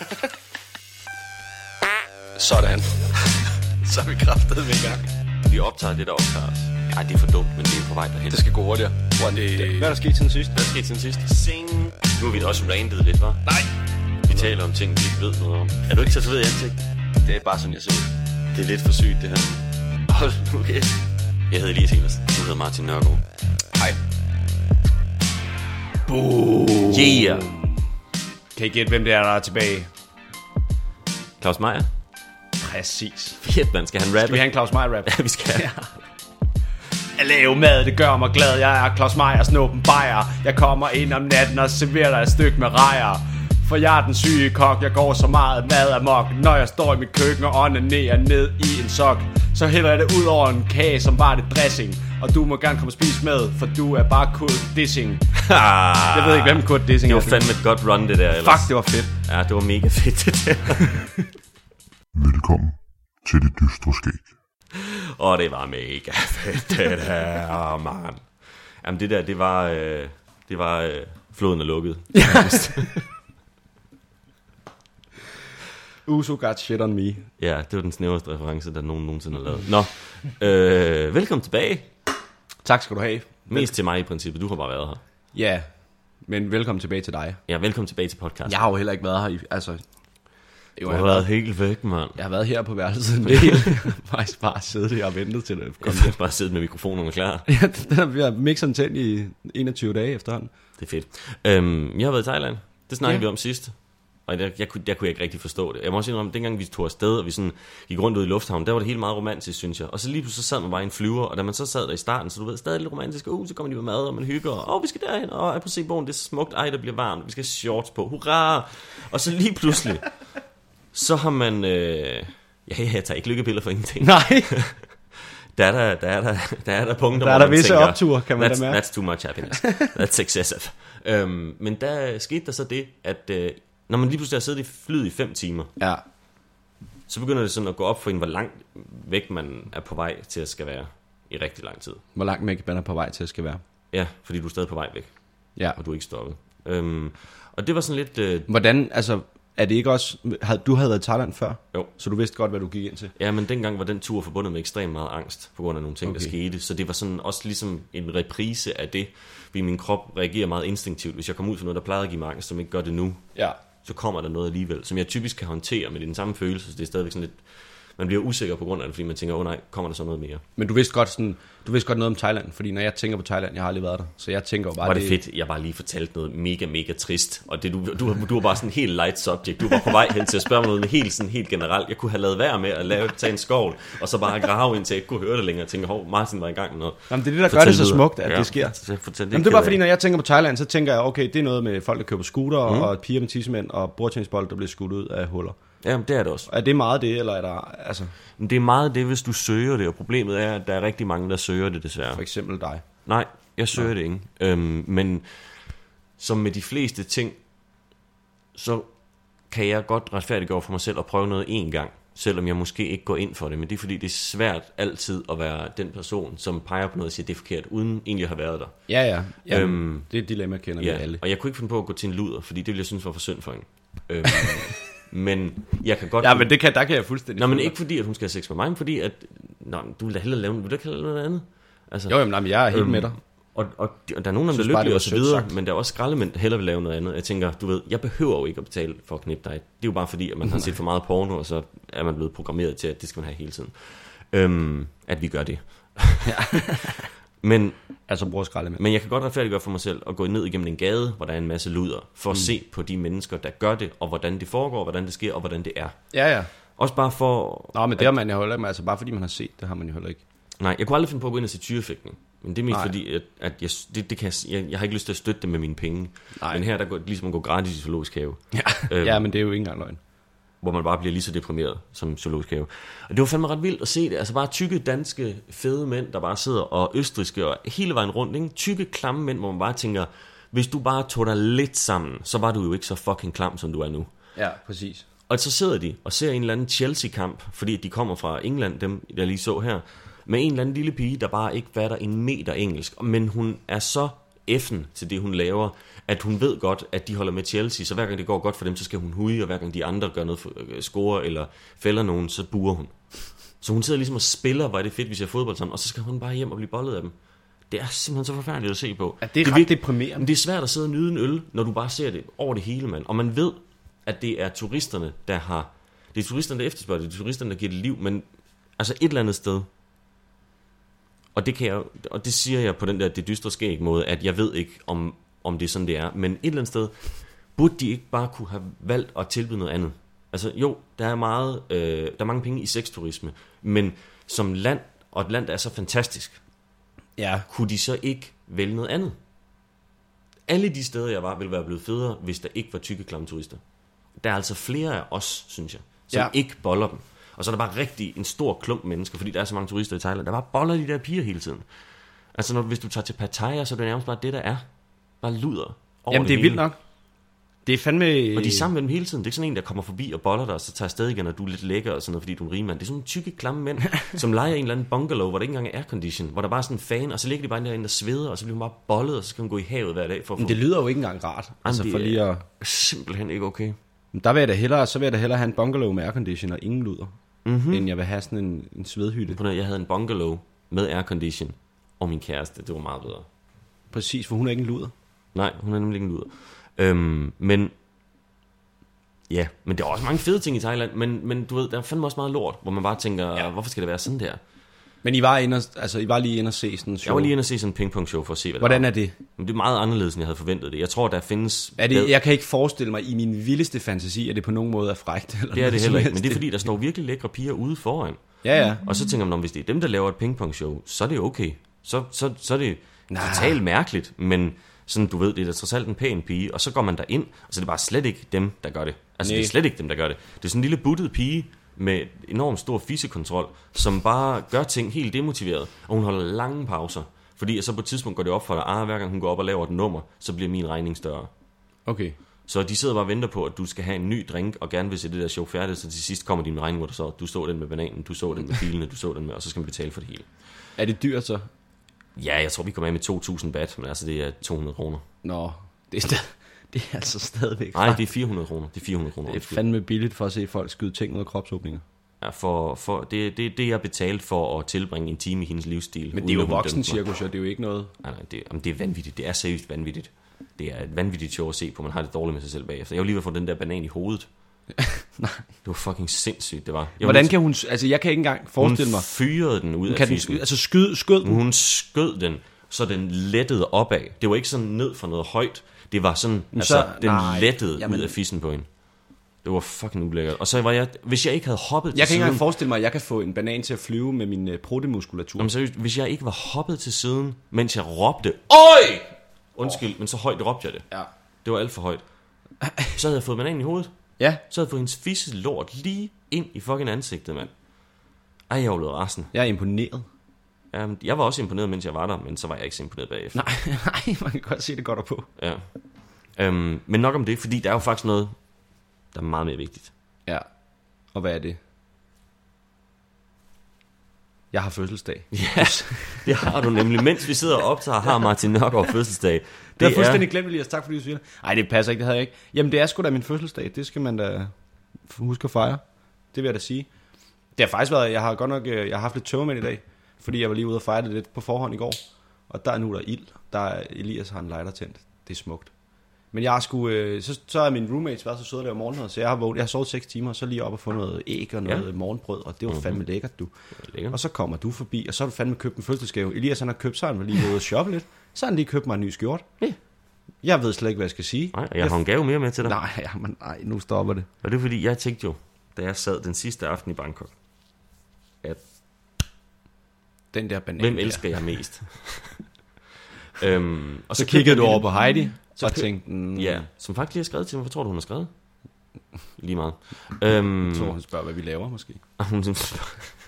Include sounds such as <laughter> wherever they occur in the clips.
<laughs> Sådan. Så er vi kraftet med i gang. Vi optager det, der optager. Ej, det er for dumt, men det er på vej derhen. Det skal gå hurtigere. What? Det- Hvad er der sket siden sidst? Hvad skete siden sidst? Sing. Nu har vi da også randet lidt, hva'? nej, Vi taler om ting, vi ikke ved noget om. Er du ikke tatoveret i ansigt? det er bare sådan, jeg ser ud. Det er lidt for sygt, det her. Hold nu kæft. Jeg hedder Elias Helers. Du hedder Martin Nørgaard. Hej. Yeah! Kan I gætte, hvem det er, der er tilbage? Claus Meier. Præcis. Fedt, man. Skal han rappe? Skal vi have en Claus Meier rap? Ja, vi skal. <laughs> At lave mad, det gør mig glad. Jeg er Claus Meier, snuppen bajer. Jeg kommer ind om natten og serverer dig et stykke med rejer. For jeg er den syge kok, jeg går så meget mad amok Når jeg står i mit køkken og onanerer ned i en sok Så hælder jeg det ud over en kage, som var det dressing Og du må gerne komme og spise med, for du er bare Kurt Dissing <laughs> Jeg ved ikke, hvem Kurt Dissing Det er var fandme et godt run, det der. Ellers. Fuck, det var fedt Ja, det var mega fedt, det der. <laughs> Velkommen til det dystre skæg. Og det var mega fedt, det der, man. Jamen, det der, det var... Øh, det var... Øh, floden er lukket. <laughs> Uso got shit on me Ja, det var den snæverste reference, der nogen nogensinde har lavet. Nå, øh, velkommen tilbage. Tak skal du have Mest til mig i princippet, du har bare været her. Ja, men velkommen tilbage til dig Ja, velkommen tilbage til podcast. Jeg har jo heller ikke været her i, altså... Jo, du jeg har har, været helt væk, mand. jeg har været her på værelset <laughs> det hele. <laughs> faktisk bare siddet her og ventet til det. <laughs> Jeg Kom. har bare siddet med mikrofonerne klar. ja, den har vi har mixeren tændt i 21 dage efterhånden. Det er fedt. Øhm, jeg har været i Thailand. Det snakkede Ja. vi om sidst. Og jeg, jeg, kunne, jeg kunne ikke rigtig forstå det. Jeg må også indrømme, at dengang vi tog afsted, og vi sådan gik rundt ud i lufthavnen, der var det helt meget romantisk, synes jeg. Og så lige pludselig så sad man bare i en flyver, og da man så sad der i starten, så du ved, stadig lidt romantisk, uh, så kommer de med mad, og man hygger, og oh, vi skal derhen, og jeg på se bogen, det er smukt, ej, der bliver varmt, vi skal have shorts på, hurra! Og så lige pludselig, <laughs> så har man, øh, ja, ja, jeg tager ikke lykkepiller for ingenting. Nej, <laughs> Der er der, der, er der, der, er der punkter, Der er der visse tænker, opture, kan man da that's, mærke." That's too much happiness. That's excessive. øhm, men der skete der så det, at øh, når man lige pludselig har siddet i flyet i fem timer, ja. så begynder det sådan at gå op for en, hvor langt væk man er på vej til at skal være i rigtig lang tid. Hvor langt væk man er på vej til at skal være. Ja, fordi du er stadig på vej væk, Ja. og du er ikke stoppet. Øhm, og det var sådan lidt, øh, Hvordan, altså, er det ikke også... Havde, du havde været i Thailand før, jo, så du vidste godt, hvad du gik ind til. Ja, men dengang var den tur forbundet med ekstremt meget angst, på grund af nogle ting, okay. der skete. Så det var sådan også ligesom en reprise af det, fordi min krop reagerer meget instinktivt. Hvis jeg kommer ud for noget, der plejede at give mig angst, som ikke gør det nu, Ja så kommer der noget alligevel, som jeg typisk kan håndtere med den samme følelse. Så det er stadigvæk sådan lidt, man bliver usikker på grund af det, fordi man tænker, åh oh, nej, kommer der så noget mere? Men du vidste godt sådan, du vidste godt noget om Thailand, fordi når jeg tænker på Thailand, jeg har aldrig været der, så jeg tænker jo bare, Var det fedt, jeg bare lige fortalte noget mega, mega trist, og det, du, du, du var bare sådan helt light subject, du var på vej hen til at spørge mig noget helt, sådan helt generelt. Jeg kunne have lavet værd med at lave, tage en skovl, og så bare grave ind til, jeg ikke kunne høre det længere, og tænke, hov, Martin var i gang med noget. Jamen, det er det, der gør Fortæl det så smukt, at Ja, det sker. fortæl, det Jamen, det er bare fordi, når jeg tænker på Thailand, så tænker jeg, okay, det er noget med folk, der kører på scooter, mm. og piger med tissemænd, og bordtennisbold, der bliver skudt ud af huller. Jamen, det er det også. Er det meget det, eller er der, altså, det er meget det, hvis du søger det, og problemet er, at der er rigtig mange, der søger det desværre. for eksempel dig? Nej, jeg søger det ikke. Øhm, men som med de fleste ting, så kan jeg godt retfærdiggøre for mig selv at prøve noget en gang, selvom jeg måske ikke går ind for det. Men det er fordi, det er svært altid at være den person, som peger på noget og siger, det er forkert, uden egentlig at have været der. Ja, ja. Jamen, Øhm, det er et dilemma, kender ja. vi alle. og jeg kunne ikke finde på at gå til en luder, fordi det ville jeg synes var for synd for hende. Øhm, <laughs> men jeg kan godt... Ja, men det kan, der kan jeg fuldstændig Nå, men ikke fordi, at hun skal have sex med mig, men fordi, at... Nå, du vil da hellere lave, vil du ikke hellere lave noget andet? Altså. Jo, jamen, nej, men jeg er helt Øhm, med dig. Og, og, og der er nogen, der det lykkelige og så videre, sagt. men der er også skraldemænd, der hellere vil lave noget andet. Jeg tænker, du ved, jeg behøver jo ikke at betale for at knippe dig. Det er jo bare fordi, at man har set for meget porno, og så er man blevet programmeret til, at det skal man have hele tiden. Øhm, at vi gør det. <laughs> men, Altså, bruger skraldemænd. men jeg kan godt retfærdiggøre for mig selv at gå ned igennem en gade, hvor der er en masse luder, for at mm. se på de mennesker, der gør det, og hvordan det foregår, hvordan det sker, og hvordan det er. Ja, ja. Også bare for... Nå, men det har man jo heller ikke, altså bare fordi man har set det, har man jo heller ikke. Nej, jeg kunne aldrig finde på at gå ind og se tyrefægtning. Men det er mest Nej. fordi, at, at jeg, det, det kan, jeg, jeg, jeg har ikke lyst til at støtte det med mine penge. Nej. Men her der går det ligesom at gå gratis i zoologisk have. Ja, Øhm. ja men det er jo ikke engang løgn. Hvor man bare bliver lige så deprimeret som zoologisk have. Og det var fandme ret vildt at se det. Altså bare tykke danske fede mænd, der bare sidder og østriske og hele vejen rundt. Ikke? Tykke klamme mænd, hvor man bare tænker, hvis du bare tog dig lidt sammen, så var du jo ikke så fucking klam, som du er nu. Ja, præcis. Og så sidder de og ser en eller anden Chelsea-kamp, fordi de kommer fra England, dem jeg lige så her, med en eller anden lille pige, der bare ikke fatter en meter engelsk, men hun er så F'en til det, hun laver, at hun ved godt, at de holder med Chelsea, så hver gang det går godt for dem, så skal hun huge, og hver gang de andre gør noget, øh, score eller fælder nogen, så buer hun. Så hun sidder ligesom og spiller, hvor er det fedt, vi ser fodbold sammen, og så skal hun bare hjem og blive bollet af dem. Det er simpelthen så forfærdeligt at se på. Ja, det er ret deprimerende. Men det er svært at sidde og nyde en øl, når du bare ser det over det hele, mand. Og man ved, at det er turisterne, der har... Det er turisterne, der efterspørger det. Det er turisterne, der giver det liv. Men altså et eller andet sted... Og det, kan jeg, og det siger jeg på den der det dystre skæg måde, at jeg ved ikke, om, om det er sådan, det er. Men et eller andet sted, burde de ikke bare kunne have valgt at tilbyde noget andet? Altså jo, der er, meget, øh, der er mange penge i sexturisme, men som land, og et land, der er så fantastisk, Ja. kunne de så ikke vælge noget andet? Alle de steder, jeg var, ville være blevet federe, hvis der ikke var tykke, klamme turister. Der er altså flere af os, synes jeg, som Ja. ikke boller dem. Og så er der bare rigtig en stor klump mennesker, fordi der er så mange turister i Thailand, der bare boller de der piger hele tiden. Altså, når, hvis du tager til Pattaya, så er det nærmest bare det, der er. Bare luder. Over Jamen, det er hele. vildt nok. Det er fandme... Og de er sammen med dem hele tiden. Det er ikke sådan en, der kommer forbi og boller dig, og så tager afsted igen, og du er lidt lækker og sådan noget, fordi du er en rig mand. Det er sådan nogle tykke, klamme mænd, <laughs> som leger i en eller anden bungalow, hvor der ikke engang er aircondition, hvor der bare er sådan en fan, og så ligger de bare derinde og sveder, og så bliver hun bare bollet, og så skal hun gå i havet hver dag for at få... Men det lyder jo ikke engang rart. Altså det for er- lige at... simpelthen ikke okay. Men Der vil jeg da hellere, så vil jeg da hellere have en bungalow med aircondition og ingen luder, mm-hmm. end jeg vil have sådan en, en svedhytte. På jeg havde en bungalow med aircondition, og min kæreste, det var meget bedre. Præcis, for hun er ikke en luder. Nej, hun er nemlig ikke en luder. Øhm, men... Ja, men der er også mange fede ting i Thailand, men, men du ved, der er fandme også meget lort, hvor man bare tænker, ja. hvorfor skal det være sådan der? Men I var, inde og, altså, I var lige inde og se sådan en show. Jeg var lige inde og se sådan en pingpong-show for at se, hvad Hvordan er det? Men det er meget anderledes, end jeg havde forventet det. Jeg tror, der findes... er det? Jeg kan ikke forestille mig i min vildeste fantasi, at det på nogen måde er frækt. Eller det er det heller ikke, men det er fordi, der står virkelig lækre piger ude foran. Ja, ja. Og så tænker man, hvis det er dem, der laver et pingpong-show, så er det okay. Så, så, så er det Nej. totalt mærkeligt, men sådan, du ved, det er da trods alt en pæn pige, og så går man der ind, og så er det bare slet ikke dem, der gør det. Altså, Nej. det er slet ikke dem, der gør det. Det er sådan en lille buttet pige med enormt stor fisekontrol, som bare gør ting helt demotiveret, og hun holder lange pauser. Fordi så på et tidspunkt går det op for dig, ah, hver gang hun går op og laver et nummer, så bliver min regning større. Okay. Så de sidder bare og venter på, at du skal have en ny drink, og gerne vil se det der show færdigt, så til sidst kommer din regning, hvor der så, du så den med bananen, du så den med bilene, du så den med, og så skal man betale for det hele. Er det dyrt så? Ja, jeg tror, vi kommer af med 2.000 bat, men altså det er 200 kroner. Nå, det er, <laughs> det er altså stadigvæk Nej, det er 400 kroner. Det er 400 kroner. det er fandme billigt for at se folk skyde ting ud af kropsåbninger. Ja, for, for det, det, det, jeg betalt for at tilbringe en time i hendes livsstil. Men det er jo hun voksen cirkus, og det er jo ikke noget... Nej, nej, det, jamen, det er vanvittigt. Det er seriøst vanvittigt. Det er et vanvittigt show at se på. Man har det dårligt med sig selv bagefter. Jeg var lige ved at få den der banan i hovedet. <laughs> Nej. Det var fucking sindssygt, det var. Jeg Hvordan kan hun... Altså, jeg kan ikke engang forestille mig... Hun fyrede den ud af Kan den, fissen. altså, skyd, skød den? Hun skød den, så den lettede opad. Det var ikke sådan ned fra noget højt. Det var sådan, så- altså, den nej, lettede jamen- ud af fissen på hende. Det var fucking ulækkert. Og så var jeg, hvis jeg ikke havde hoppet Jeg kan ikke engang forestille mig, at jeg kan få en banan til at flyve med min uh, protemuskulatur. Jamen seriøst, hvis jeg ikke var hoppet til siden, mens jeg råbte, Øj! Undskyld, men så højt råbte jeg det. Ja. Det var alt for højt. Så havde jeg fået bananen i hovedet. Ja, Så havde jeg fået hendes fisse lort lige ind i fucking ansigtet, mand. Ej, jeg var blevet resten. jeg er imponeret. Jamen, jeg var også imponeret, mens jeg var der, men så var jeg ikke så imponeret bagefter. Nej, <laughs> nej, man kan godt se det godt op på. Ja. Øhm, men nok om det, fordi der er jo faktisk noget, der er meget mere vigtigt. Ja. Og hvad er det? Jeg har fødselsdag. Ja, det har du nemlig. Mens vi sidder og optager, har Martin Nørgaard <laughs> fødselsdag. Det, det er fuldstændig glemt, Elias. Tak fordi du siger det. Nej, det passer ikke, det havde jeg ikke. Jamen, det er sgu da min fødselsdag. Det skal man da huske at fejre. Det vil jeg da sige. Det har faktisk været, jeg har godt nok, øh, jeg har haft lidt tømmermænd i dag, fordi jeg var lige ude og fejre det lidt på forhånd i går. Og der er nu der ild. Der er, Elias har en lighter tændt. Det er smukt. Men jeg har sgu, øh, så, så er min roommates været så søde at lave morgenmad, så jeg har, vågnet, jeg har sovet 6 timer, og så lige op og få noget æg og noget Ja. Ja. morgenbrød, og det var fandme lækkert, du. Lækkert. Og så kommer du forbi, og så har du fandme købt en fødselsdagsgave. Elias han har købt, har han lige været ude og shoppe lidt. Så har han lige købt mig en ny skjort. Ja. Jeg ved slet ikke, hvad jeg skal sige. Nej, og jeg har en gave mere med til dig. Nej, jamen, nej, nu stopper det. Og det er fordi, jeg tænkte jo, da jeg sad den sidste aften i Bangkok, at Den der banan. hvem der. elsker jeg mest? <laughs> øhm, og Så købte kiggede jeg du over på Heidi, Så og tænkte, mm, Ja, som faktisk lige har skrevet til mig. Hvad tror du, hun har skrevet? Lige meget. Øhm, så hun spørger, hvad vi laver måske. <laughs> Hun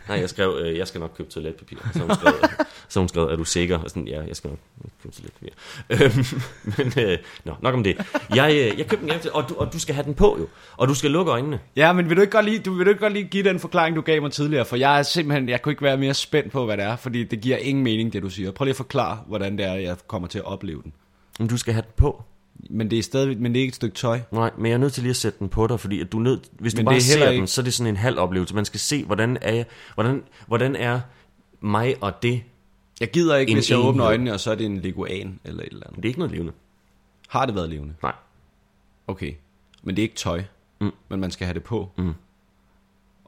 Nej, jeg skrev, øh, jeg skal nok købe toiletpapir. Så hun skrev, <laughs> så hun skrev er du sikker? Og sådan, ja, jeg skal nok købe toiletpapir. Øhm, <laughs> men, øh, nå, nok om det. Jeg, øh, jeg købte en gave til, og du, og du skal have den på jo. Og du skal lukke øjnene. Ja, men vil du ikke godt lige, du, vil du ikke godt lige give den forklaring, du gav mig tidligere? For jeg er simpelthen, jeg kunne ikke være mere spændt på, hvad det er, fordi det giver ingen mening, det du siger. Prøv lige at forklare, hvordan det er, jeg kommer til at opleve den. Men du skal have den på. Men det er stadig, men det er ikke et stykke tøj. Nej, men jeg er nødt til lige at sætte den på dig, fordi at du er nødt, hvis Men du bare det er ser ikke- den, så er det sådan en halv oplevelse. Man skal se, hvordan er, jeg, hvordan, hvordan er mig og det. Jeg gider ikke, En hvis jeg enhed. åbner øjnene, og så er det en leguan eller et eller andet. Det er ikke noget levende. Har det været levende? Nej. Okay. Men det er ikke tøj. Mm. Men man skal have det på. Mm.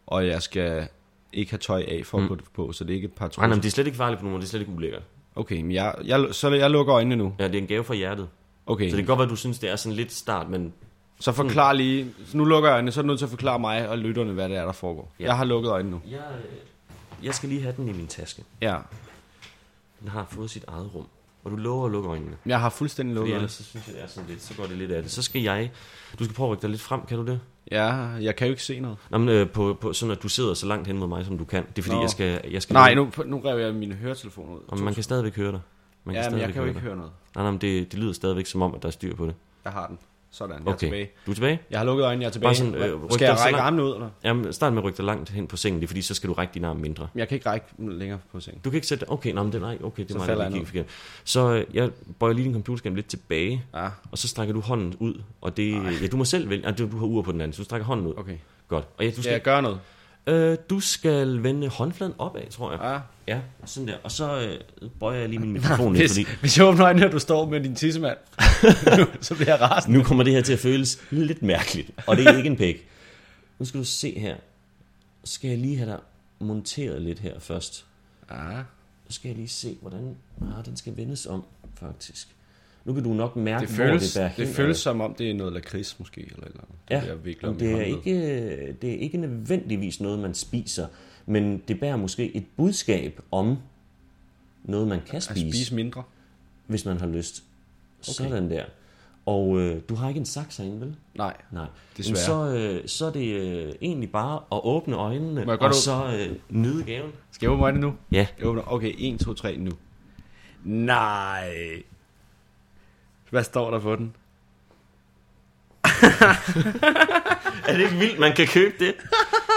Og jeg skal ikke have tøj af for at putte det på, så det er ikke et par Nej, trusser. nej, men det er slet ikke farligt på nogen måde, det er slet ikke ulækkert. Okay, men jeg, jeg, så jeg lukker øjnene nu. Ja, det er en gave fra hjertet. Okay, Så det kan godt være, at du synes, det er sådan lidt start, men så forklar lige. Så nu lukker jeg øjnene, så er du nødt til at forklare mig og lytterne, hvad det er, der foregår. Ja. Jeg har lukket øjnene nu. jeg, øh, jeg skal lige have den i min taske. Ja. Den har fået sit eget rum. Og du lover at lukke øjnene. Jeg har fuldstændig lukket øjnene. så synes jeg, det er sådan lidt, så går det lidt af det. Så skal jeg, du skal prøve at rykke dig lidt frem, kan du det? Ja, jeg kan jo ikke se noget. Nå, men, øh, på, på, sådan at du sidder så langt hen mod mig, som du kan. Det er fordi, Nå. jeg skal... Jeg skal Nej, nu, nu rev jeg mine høretelefoner ud. Men man kan stadigvæk høre dig. Man ja, men jeg kan jo ikke høre noget. Nej, nej, men det, det lyder stadigvæk som om, at der er styr på det. Jeg har den. Sådan, jeg er Okay, tilbage. du er tilbage? Jeg har lukket øjnene, jeg er tilbage. Bare sådan, øh, skal jeg så række armene ud, eller? Jamen, start med at rykke dig langt hen på sengen, det er fordi, så skal du række din arm mindre. Jeg kan ikke række længere på sengen. Du kan ikke sætte Okay, nej, men det, nej, okay, det Så er mig, falder der kigger forkert. Så øh, jeg bøjer lige din computerskærm lidt tilbage, Ja, og så strækker du hånden ud, og det... Ja, du må selv vælge. Ja, du, du har ur på den anden, så du strækker hånden ud. okay. Godt. Og ja, du Skal skal, jeg gøre noget? Øh, du skal vende håndfladen opad, tror jeg. Ja. Ja, sådan der. Og så øh, bøjer jeg lige min mikrofon lidt, Hvis, fordi hvis jeg åbner øjnene, og du står med din tissemand, <laughs> så bliver jeg rasende. nu kommer det her til at føles lidt mærkeligt. Og det er ikke en pæk. Nu skal du se her. Skal jeg lige have dig monteret lidt her først. Ja. Så skal jeg lige se, hvordan ah, den skal vendes om, faktisk. Nu kan du nok mærke, Det hvor føles, det bærer det hen. føles som om, det er noget lakrids måske, eller eller. Ja, Det, vikler men min det er, ikke, det er ikke nødvendigvis noget, man spiser, men det bærer måske et budskab om noget, man kan At spise, spise mindre. hvis man har lyst. Sådan der. Og øh, du har ikke en saks herinde, vel? Nej. Nej. Desværre. Men så, øh, så er det øh, egentlig bare at åbne øjnene, og godt så øh, nyde gaven. Skal jeg åbne øjnene nu? Ja. Jeg åbner. Okay, 1, 2, 3 nu. Nej. Hvad står der på den? <laughs> Er det ikke vildt, man kan købe det?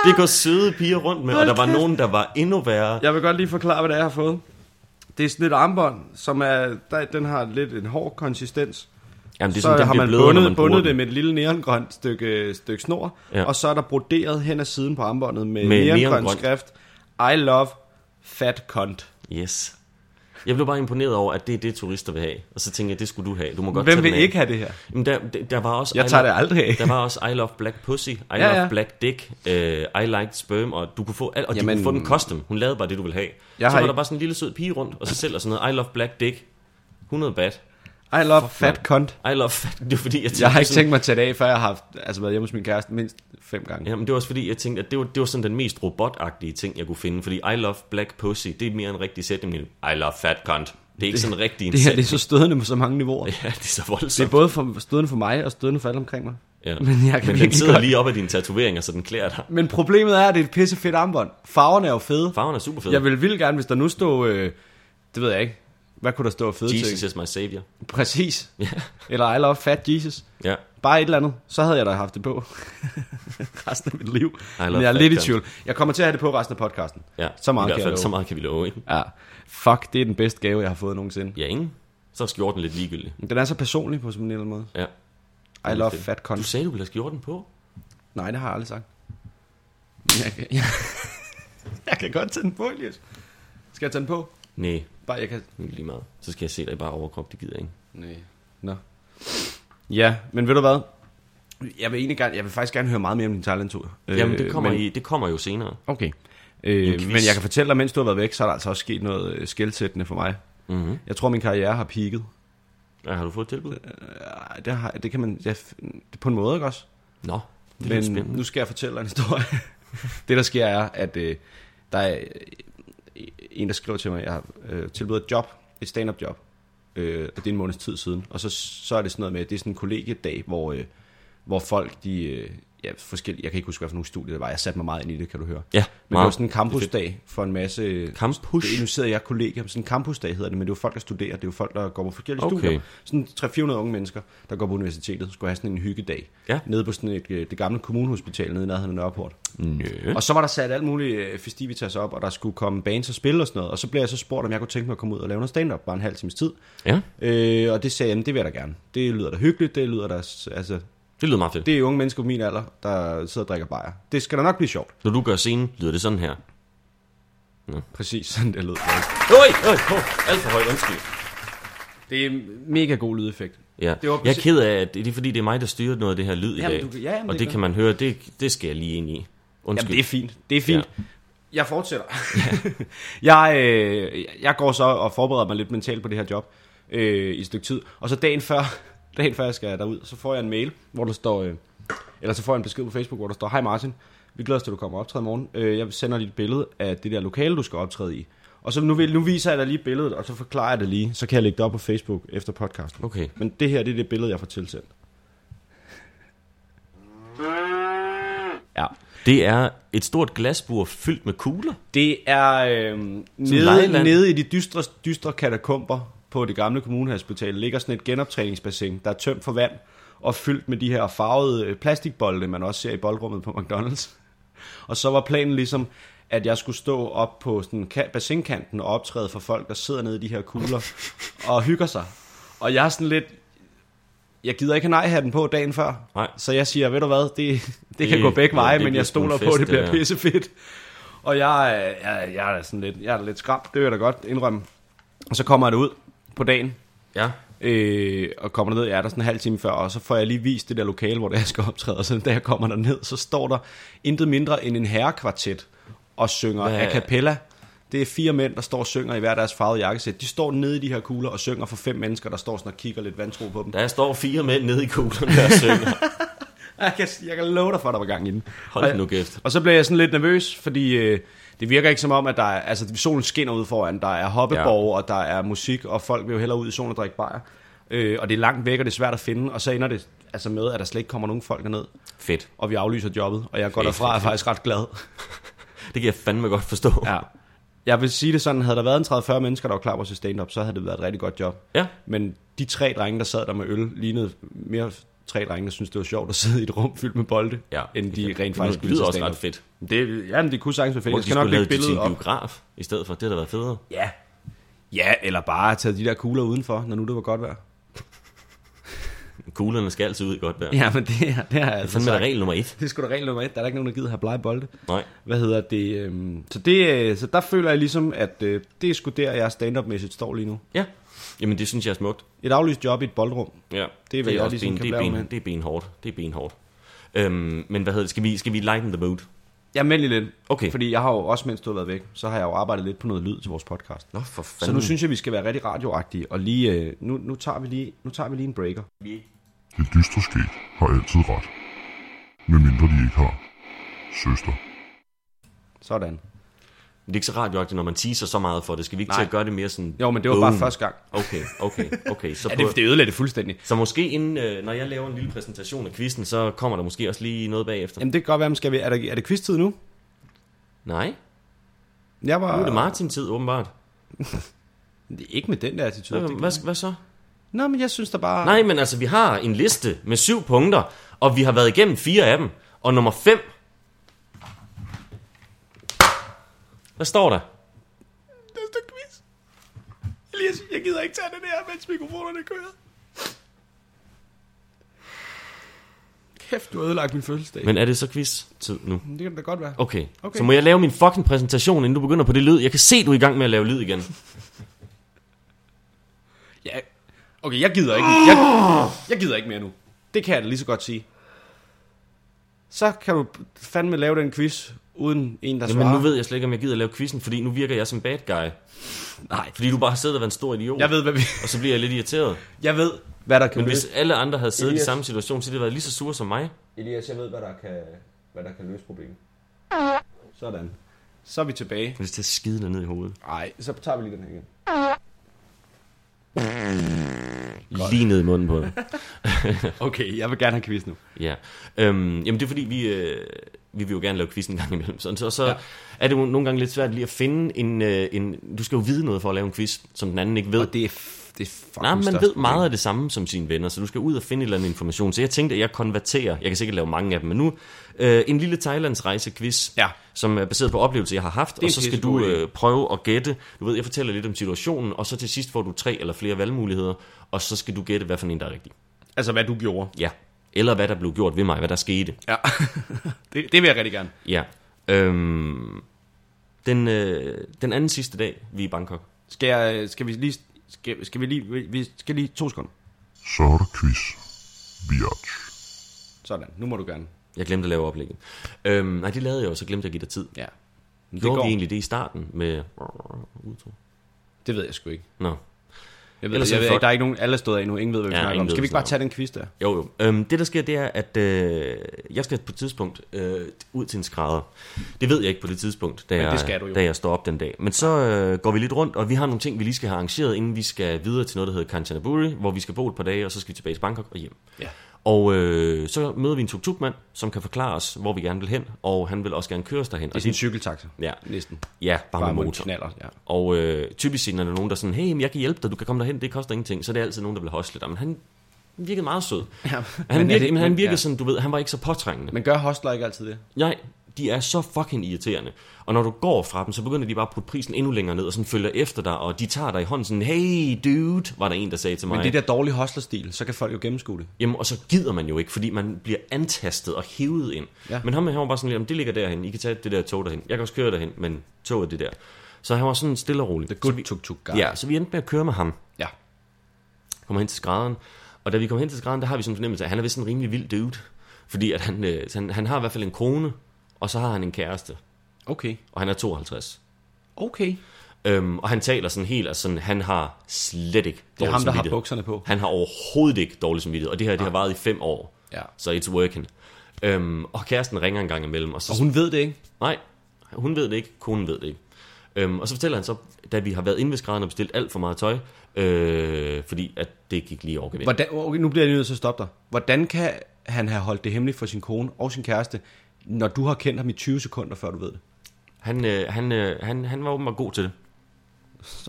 Det går søde piger rundt med, og der var nogen, der var endnu værre. Jeg vil godt lige forklare, hvad det er, jeg har fået. Det er sådan et armbånd, som er, der, den har lidt en hård konsistens. Jamen, det er så sådan, har man blødere, bundet, man bundet det med et lille neongrønt stykke, stykke snor, Ja. og så er der broderet hen ad siden på armbåndet med, Med med neongrøn neongrønt. skrift. I love fat cunt. Yes. Jeg blev bare imponeret over, at det er det, turister vil have. Og så tænkte jeg, det skulle du have. Du må godt Hvem tage vil den af. ikke have det her? Jamen, der, der, der var også... Jeg I tager love, det aldrig af. Der var også I love black pussy, I Ja, love ja. black dick, uh, I like sperm, og du kunne få, al- og de Jamen- kunne få den custom. Hun lavede bare det, du ville have. Jeg så var der ikke- bare sådan en lille sød pige rundt, og så selv sådan noget, I love black dick, 100 bat. I love fat cunt. I love fat. <laughs> Det var fordi, jeg tænkte, Jeg har ikke sådan, tænkt mig at tage det af, før jeg har haft, altså været hjemme hos min kæreste mindst fem gange. Ja, men det var også fordi, jeg tænkte, at det var, det var sådan den mest robotagtige ting, jeg kunne finde. Fordi I love black pussy, det er mere en rigtig sætning. end I love fat cunt. Det er ikke sådan rigtig en Det her det er så stødende på så mange niveauer. <laughs> Ja, det er så Det er voldsomt. både for, stødende for mig og stødende for alle omkring mig. Ja. <laughs> Men jeg kan Men den sidder godt- lige op af dine tatoveringer, så den klæder dig. Men problemet er, at det er et pisse fedt armbånd. Farverne er jo fede. Farven er super fed. Jeg vil vildt gerne, hvis der nu stod, øh, det ved jeg ikke, hvad kunne der stå fede Jesus ting? is my savior. Præcis. <laughs> Ja. Eller I love fat Jesus. Ja. Bare et eller andet, så havde jeg da haft det på <laughs> resten af mit liv. Men jeg er lidt i tvivl. Jeg kommer til at have det på resten af podcasten. ja. Så meget I hvert kan jeg fald, så meget kan vi love, ikke? Ja. Fuck, det er den bedste gave, jeg har fået nogensinde. Ja, ingen. Så er skjorten lidt ligegyldig. Den er så personlig på sådan en eller anden måde. Ja. I love fedt. fat Du cunt. sagde, du ville have skjorten på. Nej, det har jeg aldrig sagt. Jeg kan, jeg, <laughs> jeg kan godt tage den på, Elias. Skal jeg tage den på? Nej, Bare, jeg kan... lige meget. Så skal jeg se dig i bare overkrop, det gider jeg ikke. Nej. Nå. Ja, men ved du hvad? Jeg vil egentlig gerne, jeg vil faktisk gerne høre meget mere om din Thailand-tur. Jamen, det kommer, men, i, det kommer jo senere. Okay. Øh, men jeg kan fortælle dig, mens du har været væk, så er der altså også sket noget øh, skældsættende for mig. Mm-hmm. Jeg tror, min karriere har peaked. Ja, har du fået et tilbud? Øh, det, har, det kan man... Ja, det på en måde, ikke også? Nå, det er Men nu skal jeg fortælle dig en historie. <laughs> det, der sker, er, at øh, der er øh, en, der skriver til mig, jeg har øh, tilbudt et job, et stand-up job. Øh, og det er en måneds tid siden. Og så, så er det sådan noget med, det er sådan en kollegiedag, hvor, øh, hvor folk, de, øh, ja, forskellige, jeg kan ikke huske, hvad for nogle studier det var. Jeg satte mig meget ind i det, kan du høre. Ja, Men det meget. var sådan en campusdag for en masse... Campus? Det initierede jeg kollegier. Sådan en campusdag hedder det, men det er jo folk, der studerer. Det er jo folk, der går på forskellige Okay. studier. Sådan 300-400 unge mennesker, der går på universitetet, skulle have sådan en hyggedag. Ja. Nede på sådan et, øh, det gamle kommunehospital nede i nærheden af Nørreport. Nø. Og så var der sat alt muligt øh, festivitas op, og der skulle komme bands og spille og sådan noget. Og så blev jeg så spurgt, om jeg kunne tænke mig at komme ud og lave noget stand-up, bare en halv times tid. Ja, Øh, og det sagde jeg, "Jamen, det vil jeg da gerne. Det lyder da hyggeligt, det lyder da... Altså, det lyder meget fedt. det er unge mennesker på min alder, der sidder og drikker bajer. Det skal da nok blive sjovt. Når du gør scenen, lyder det sådan her. Præcis sådan det lød. Øj, øj, oh, alt for højt, undskyld. Det er en mega god lydeffekt. Ja. Det var Jeg er ked af, at det er fordi, det er mig, der styrer noget af det her lyd i Jamen, dag. du- ja, jamen, og det det kan man høre, det, det skal jeg lige ind i. Jamen, Undskyld. det er fint. Det er fint. Ja. Jeg fortsætter. <laughs> jeg, øh, jeg går så og forbereder mig lidt mentalt på det her job øh, i et stykke tid. Og så dagen før, før jeg skal derud, så får jeg en mail, hvor der står... Øh, eller så får jeg en besked på Facebook, hvor der står, Hej Martin, vi glæder os til, at du kommer og optræde i morgen. Øh, jeg sender lige et billede af det der lokale, du skal optræde i. Og så nu, vil, nu viser jeg dig lige billedet, og så forklarer jeg det lige. Så kan jeg lægge det op på Facebook efter podcasten. Okay. Men det her, det er det billede, jeg får tilsendt. Ja. Det er et stort glasbur fyldt med kugler. Det er øh, nede, nede i de dystre, dystre katakomber på det gamle kommunehospital ligger sådan et genoptræningsbassin, der er tømt for vand og fyldt med de her farvede øh, plastikbolde, man også ser i boldrummet på McDonald's. Og så var planen ligesom, at jeg skulle stå op på sådan ka- bassinkanten og optræde for folk, der sidder nede i de her kugler og hygger sig. Og jeg er sådan lidt, jeg gider ikke have nej-hatten på dagen før. Nej. Så jeg siger, ved du hvad, det, det, det kan Det- gå begge ja, veje, det men jeg stoler på, fest, at det bliver det der. pissefedt. Og jeg, er- jeg, jeg er sådan lidt, jeg er lidt skræmt, det vil jeg da godt indrømme. Og så kommer jeg ud på dagen, Ja. øh, og kommer ned, jeg er der sådan en halv time før, og så får jeg lige vist det der lokale, hvor det er, jeg skal optræde. Og så da jeg kommer ned, så står der intet mindre end en herrekvartet og synger Hvad- a cappella. Det er fire mænd, der står og synger i hver deres farvede jakkesæt. De står nede i de her kugler og synger for fem mennesker, der står sådan og kigger lidt vantro på dem. Der står fire mænd nede i kuglerne der synger. <laughs> Jeg kan, jeg kan love dig for, at der var gang i den. Hold Og- nu kæft. Og så blev jeg sådan lidt nervøs, fordi øh, det virker ikke som om, at der er, altså solen skinner ud foran, der er hoppeborg, ja. og der er musik, og folk vil jo hellere ud i solen og drikke bajer. Øh, og det er langt væk, og det er svært at finde, og så ender det altså med, at der slet ikke kommer nogen folk derned, Fedt. og vi aflyser jobbet, og jeg går Fedt, derfra og er fedt, faktisk ret glad. <laughs> Det kan jeg fandme godt forstå. Ja. Jeg vil sige det sådan, havde der været en 30-40 mennesker, der var klar på at se stand-up, så havde det været et rigtig godt job. Ja. Men de tre drenge, der sad der med øl, lignede mere tre drenge, synes det var sjovt at sidde i et rum fyldt med bolde, ja. end de rent det faktisk lyder se også stand-up. ret fedt. Det, ja, men det kunne sagtens være fedt. Hvor de nok skulle lægge lave det til en biograf i stedet for. Det havde da været federe. Ja. Ja, eller bare tage de der kugler udenfor, når nu det var godt vejr. Kuglerne skal altid ud i godt vejr. Ja, men det, er- det Det er altså da sagt. regel nummer et. Det er sgu da regel nummer et. Der er der ikke nogen, der gider have blege bolde. Nej. Hvad hedder det? øhm, Så, det øh, så der føler jeg ligesom, at øh, det er sgu der, jeg stand-up-mæssigt står lige nu. Ja. Jamen, det synes jeg er smukt. Et aflyst job i et boldrum. Ja. Det er, hvad jeg også ligesom ben, kan det, er ben, med. det er benhårdt. Det er benhårdt. Øhm, men hvad hedder det? Skal vi, skal vi lighten the mood? Jeg er lidt. Okay. Fordi jeg har jo også, mens du har været væk, så har jeg jo arbejdet lidt på noget lyd til vores podcast. Nå, for fanden. Så nu synes jeg, vi skal være rigtig radioagtige, og lige, øh, nu, nu, tager vi lige, nu tager vi lige en breaker. Det dystre skæg har altid ret. Medmindre de ikke har. Søster. Sådan. Det er ikke så radioagtigt, når man teaser så meget for det. Skal vi ikke Nej. til at gøre det mere sådan... Jo, men det var boom? bare første gang. Okay, okay, okay. Så, <laughs> Ja, det, det ødelagde det fuldstændig. så måske inden, øh, når jeg laver en lille præsentation af quizzen, så kommer der måske også lige noget bagefter. Jamen det kan godt være, men skal vi, er, det, er det quiz-tid nu? Nej, Jeg var, nu er det Martin-tid, åbenbart. <laughs> Det er ikke med den der attitude. Hvad, hvad, hvad så? Nå, men jeg synes da bare... Nej, men altså, vi har en liste med syv punkter, og vi har været igennem fire af dem. Og nummer fem... Hvad står der? Der står quiz. Elias, jeg gider ikke tage den her, mens mikrofonerne kører. Kæft, du har ødelagt min fødselsdag. Men, er det så quiz-tid nu? det kan da godt være. Okay. Okay. okay, så må jeg lave min fucking præsentation, inden du begynder på det lyd. Jeg kan se, du er i gang med at lave lyd igen. Ja. Okay, jeg gider ikke. Jeg, jeg gider ikke mere nu. Det kan jeg da lige så godt sige. Så kan du fandme lave den quiz, uden en, der Jamen, svarer. nu ved jeg slet ikke, om jeg gider lave quizzen, fordi nu virker jeg som bad guy. Nej. Fordi du bare har siddet og været en stor idiot. Jeg ved, hvad vi... Og så bliver jeg lidt irriteret. Jeg ved, hvad der kan Men hvis løse... alle andre havde siddet i Elias. samme situation, så havde de været lige så sure som mig. Elias, jeg ved, hvad der kan, hvad der kan løse problemet. Sådan. Så er vi tilbage. Hvis det er skide dig ned i hovedet. Nej, så tager vi lige den her igen. lige ned i munden på. <laughs> Okay, jeg vil gerne have quiz nu. Ja. Øhm, jamen det er fordi, vi, øh, vi vil jo gerne lave quiz en gang imellem. Så, så, så Ja. er det jo nogle gange lidt svært lige at finde en, øh, en... Du skal jo vide noget for at lave en quiz, som den anden ikke ved. Og det er, det er Nej, man ved meget af det samme som sine venner, så du skal ud og finde et eller andet information. Så jeg tænkte, at jeg konverterer. Jeg kan sikkert lave mange af dem, men nu øh, en lille Thailands rejse-quiz, Ja. som er baseret på oplevelser, jeg har haft. Og så skal du øh, prøve at gætte. Du ved, jeg fortæller lidt om situationen, og så til sidst får du tre eller flere valgmuligheder, og så skal du gætte, hvad for en, der er rigtig. Altså, hvad du gjorde. Ja. Eller hvad der blev gjort ved mig, hvad der skete. Ja, <laughs> det, det vil jeg rigtig gerne. Ja. Øhm, den, øh, den anden sidste dag, vi er i Bangkok. Skal, jeg, skal vi lige... Skal, skal vi lige... Vi skal lige to sekunder. Så er der quiz. Biatch. Sådan, nu må du gerne. Jeg glemte at lave oplægget. Øhm, nej, det lavede jeg jo, så glemte jeg at give dig tid. Ja. Det Gjorde går. vi egentlig det i starten med... Udtro? Det ved jeg sgu ikke. Nå. Jeg ved, Ellers jeg ved ikke, der er ikke nogen... Alle er stået af nu. Ingen ved, hvad vi Ja, snakker om. Skal vi ikke bare tage den quiz der? Jo, jo. Øhm, det, der sker, det er, at øh, jeg skal på et tidspunkt øh, ud til en skrædder. Det ved jeg ikke på det tidspunkt, da, Men det skal du jo. da jeg står op den dag. Men så øh, går vi lidt rundt, og vi har nogle ting, vi lige skal have arrangeret, inden vi skal videre til noget, der hedder Kanchanaburi, hvor vi skal bo et par dage, og så skal vi tilbage til Bangkok og hjem. Ja. Og øh, så møder vi en tuk-tuk-mand, som kan forklare os, hvor vi gerne vil hen, og han vil også gerne køre os derhen. Det er sådan en cykeltaxa. Ja, Næsten. ja bare, Bare med motor. knaller, ja. Og øh, typisk set, når der er nogen, der er sådan, hey, jeg kan hjælpe dig, du kan komme derhen, det koster ingenting. Så det er altid nogen, der vil hostle dig. Men han virkede meget sød. Ja, Han men virkede, det- men han virkede ja. sådan, du ved, han var ikke så påtrængende. Men gør hostler ikke altid det? Nej, de er så fucking irriterende. Og når du går fra dem, så begynder de bare at putte prisen endnu længere ned, og sådan følger efter dig, og de tager dig i hånden sådan, hey dude, var der en, der sagde til mig. Men det der dårlige hostlerstil, så kan folk jo gennemskue det. Jamen, og så gider man jo ikke, fordi man bliver antastet og hævet ind. Ja. Men ham her var bare sådan lidt, "Jamen, det ligger derhen, I kan tage det der tog derhen. Jeg kan også køre derhen, men toget det der. Så han var sådan stille og rolig. The good tuk-tuk guy. Ja, så vi endte med at køre med ham. Ja. Kommer hen til skrædderen. Og da vi kommer hen til skrædderen, der har vi sådan en fornemmelse af, at han er vist en rimelig vild dude. Fordi at han, øh, han, han har i hvert fald en kone, og så har han en kæreste. Okay. Og han er 52. Okay. Øhm, og han taler sådan helt, altså sådan, han har slet ikke Det er dårlig ham, der har bukserne på. Han har overhovedet ikke dårlig samvittighed, og det her det har varet i fem år. Ja. Så it's working. Øhm, og kæresten ringer en gang imellem, og så... Og hun ved det ikke. Nej, hun ved det ikke, konen ved det ikke. Øhm, og så fortæller han så, da vi har været inde ved skrædderen og bestilt alt for meget tøj, øh, fordi at det gik lige over. Hvordan, okay, nu bliver jeg nødt til at stoppe dig. Hvordan kan han have holdt det hemmeligt for sin kone og sin kæreste, når du har kendt ham i 20 sekunder, før du ved det? Han, øh, han, øh, han, han var åbenbart god til det.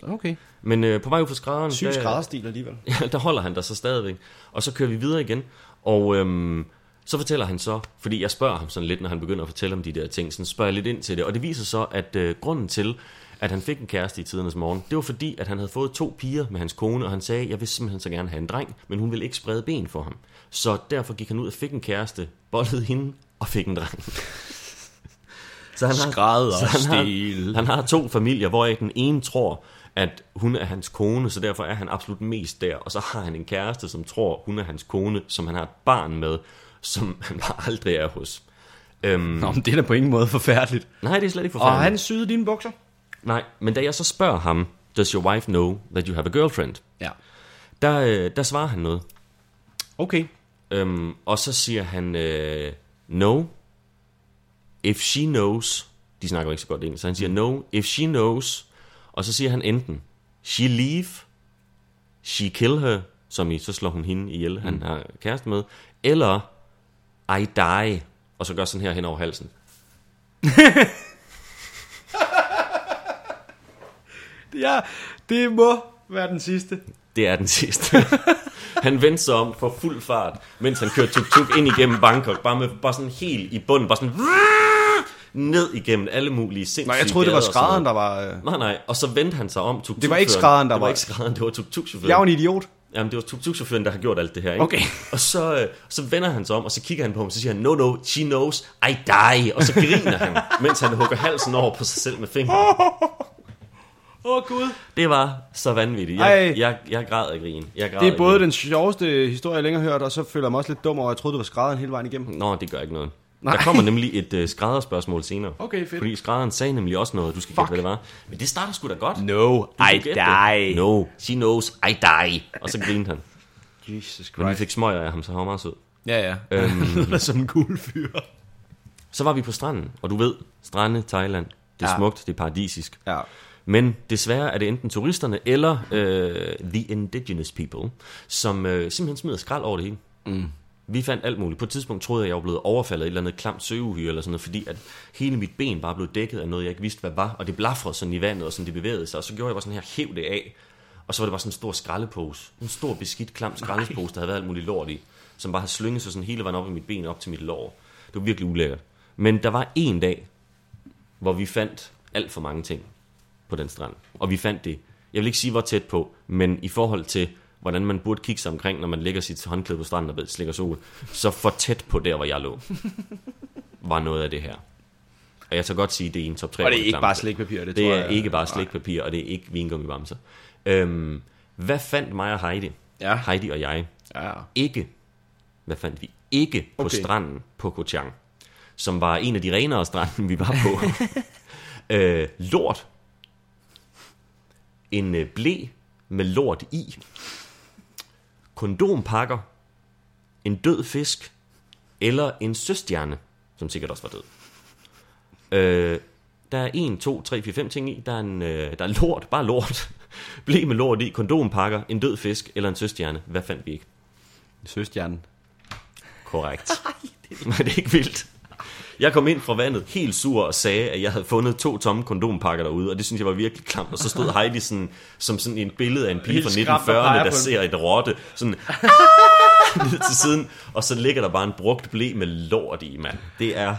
Okay. Men øh, på vej ud fra skrædderen... Syg der- <laughs> skrædderstil alligevel. Ja, der holder han der så stadigvæk. Og så kører vi videre igen. Og øhm, så fortæller han så, fordi jeg spørger ham sådan lidt, når han begynder at fortælle om de der ting, så spørger jeg lidt ind til det. Og det viser så, at øh, grunden til, at han fik en kæreste i tidernes morgen, det var fordi, at han havde fået to piger med hans kone, og han sagde, jeg vil simpelthen så gerne have en dreng, men hun ville ikke sprede ben for ham. Så derfor gik han ud og fik en kæreste, bollede hende og fik en dreng. <laughs> Så han har, så han har, han har to familier, hvor den ene tror, at hun er hans kone, så derfor er han absolut mest der. Og så har han en kæreste, som tror, hun er hans kone, som han har et barn med, som han <laughs> bare aldrig er hos. Øhm, Nå, men det er da på ingen måde forfærdeligt. nej, det er slet ikke Og forfærdeligt. han syede dine bukser? Nej, men da jeg så spørger ham, does your wife know that you have a girlfriend? Ja. Der, øh, der svarer han noget. Okay. Øhm, og så siger han, øh, no, if she knows, de snakker ikke så godt engelsk, så han siger, no, if she knows, og så siger han enten, she leave, she kill her, som i, så slår hun hende ihjel, mm. han har kæreste med, eller I die, og så gør sådan her hen over halsen. <laughs> Ja, det må være den sidste. Det er den sidste. <laughs> han vendte sig om for fuld fart, mens han kørte tuk-tuk ind igennem Bangkok, bare, med, bare sådan helt i bunden, bare sådan ned igennem alle mulige sindssyge Nej, jeg troede, det var skrædderen, der var... Øh... Nej, nej, og så vendte han sig om, tuk Det var ikke skrædderen, der det var var- ikke skrædderen, det var tuk-tuk-chaufføren. Jeg er jo en idiot. Jamen, det var tuk-tuk-chaufføren, der har gjort alt det her, ikke? Okay. <laughs> Og så, øh, så vender han sig om, og så kigger han på ham, og så siger han, no, no, she knows, I die. Og så griner han, mens han hugger halsen over på sig selv med fingeren. <laughs> Åh, oh, Gud. Det var så vanvittigt. Jeg, jeg, jeg græd af grin. Jeg græd Det er både grin. den sjoveste historie, jeg længere har hørt, og så føler jeg mig også lidt dum over, at jeg troede, det var skrædderen hele vejen igennem. Nå, det gør ikke noget. Nej. Der kommer nemlig et øh, skrædderspørgsmål senere. Okay, fedt. Fordi skrædderen sagde nemlig også noget, du skal gætte, hvad det var. Men det starter sgu da godt. No, skal gætte det. No, she knows I die. Og så grinte han. Jesus Men vi Christ. fik smøger af ham, så han var meget sød. Ja, ja. Øhm. <laughs> Som en cool fyr. Så var vi på stranden, og du ved, strande, Thailand, det er Ja. smukt, det er paradisisk. Ja. Men desværre er det enten turisterne eller øh, the indigenous people, som øh, simpelthen smider skrald over det hele. Mm. Vi fandt alt muligt. På et tidspunkt troede jeg, at jeg var blevet overfaldet af et eller andet klamt søuhyre eller sådan noget, fordi at hele mit ben bare blev dækket af noget, jeg ikke vidste, hvad var, og det blafrede sådan i vandet, og sådan det bevægede sig, og så gjorde jeg bare sådan her, hæv det af, og så var det bare sådan en stor skraldepose. En stor beskidt, klam skraldepose, der havde været alt muligt lort i, som bare havde slynget sig sådan hele vejen op i mit ben, op til mit lår. Det var virkelig ulækkert. Men der var en dag, hvor vi fandt alt for mange ting på den strand. Og vi fandt det, jeg vil ikke sige, hvor tæt på, men i forhold til, hvordan man burde kigge sig omkring, når man lægger sit håndklæde på stranden og slikker sol, så for tæt på der, hvor jeg lå, var noget af det her. Og jeg tør godt sige, at det er en top 3. Og det er ikke bare slikpapir, det, Det tror er jeg. ikke bare slikpapir, og det er ikke vingummibamser. Øhm, hvad fandt mig og Heidi, Ja. Heidi og jeg, Ja. ikke, hvad fandt vi? Ikke på Okay. stranden på Koh Chang, som var en af de renere strande, vi var på. <laughs> øh, lort. En øh, blæ med lort i. Kondompakker. En død fisk. Eller en søstjerne, som sikkert også var død. Øh, der er 1, 2, 3, 4, 5 ting i. Der er, en, øh, der er lort, bare lort. <laughs> Blæ med lort i, kondompakker, en død fisk eller en søstjerne. Hvad fandt vi ikke? Søstjernen. Korrekt. <laughs> <laughs> Men det er ikke vildt. Jeg kom ind fra vandet helt sur og sagde, at jeg havde fundet to tomme kondompakker derude, og det synes jeg var virkelig klamt. Og så stod Heidi sådan, som sådan en billede af en pige fra skræmt og peger 1940'erne, på der ser et rotte, sådan <laughs> ned til siden, og så ligger der bare en brugt blæ med lort i, mand. Det er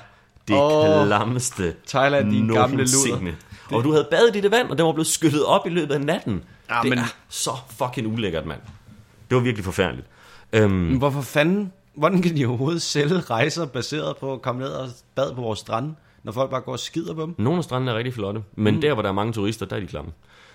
det Åh, klammeste Thailand, din gamle luder. Og du havde badet i det vand, og det var blevet skyllet op i løbet af natten. Ja, det men- er så fucking ulækkert, mand. Det var virkelig forfærdeligt. Øhm, Men hvorfor fanden, hvordan kan de overhovedet sælge rejser baseret på at komme ned og bade på vores strand, når folk bare går og skider på dem? Nogle af strandene er rigtig flotte, men mm. der, hvor der er mange turister, der er de klamme.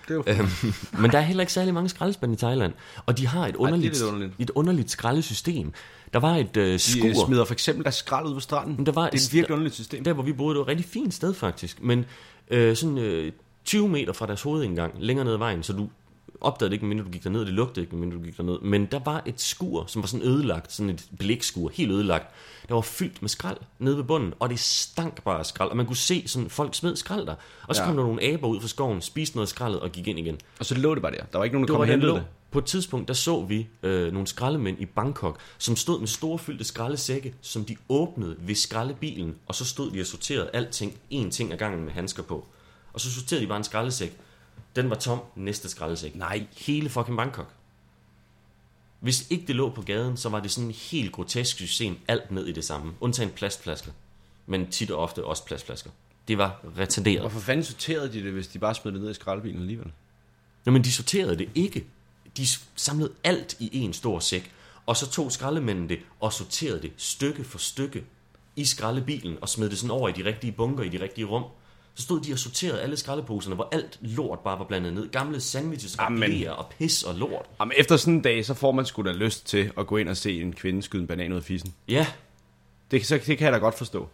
Det er jo Øhm, men der er heller ikke særlig mange skraldespande i Thailand, og de har et underligt, lidt underligt. et underligt skraldesystem. Der var et øh, De skur, øh, smider for eksempel deres skrald ud på stranden. Men der var det er et- et virkelig underligt system. der hvor vi boede, det var et rigtig fint sted faktisk, men øh, sådan øh, 20 meter fra deres hovedindgang, længere ned ad vejen, så du opdagede det ikke, medmindre du gik derned, det lugtede ikke, medmindre du gik derned, men der var et skur, som var sådan ødelagt, sådan et blækskur, helt ødelagt, der var fyldt med skrald nede ved bunden, og det stank bare af skrald, og man kunne se sådan, folk smed skrald der, og så Ja. kom der nogle aber ud fra skoven, spiste noget skraldet og gik ind igen. Og så lå det bare der. Der var ikke nogen, der kom og hentede det. På et tidspunkt, der så vi øh, nogle skraldemænd i Bangkok, som stod med store fyldte skraldesække, som de åbnede ved skraldebilen, og så stod de og sorterede alting, én ting ad gangen med handsker på. Og så sorterede de bare en skraldesæk. Den var tom, næste skraldesæk. Nej, hele fucking Bangkok. Hvis ikke det lå på gaden, så var det sådan et helt grotesk system, alt ned i det samme. Undtagen plastflasker. Men tit og ofte også plastflasker. Det var retarderet. Hvorfor fanden sorterede de det, hvis de bare smed det ned i skraldebilen alligevel? Nå, men de sorterede det ikke. De samlede alt i en stor sæk, og så tog skraldemændene det og sorterede det stykke for stykke i skraldebilen og smed det sådan over i de rigtige bunker, i de rigtige rum. Så stod de og sorterede alle skraldeposerne, hvor alt lort bare var blandet ned. Gamle sandwiches, Amen. rabier og pis og lort. Jamen, efter sådan en dag, så får man sgu da lyst til at gå ind og se en kvinde skyde en banan ud af fissen. Ja, Det, så, det kan jeg da godt forstå.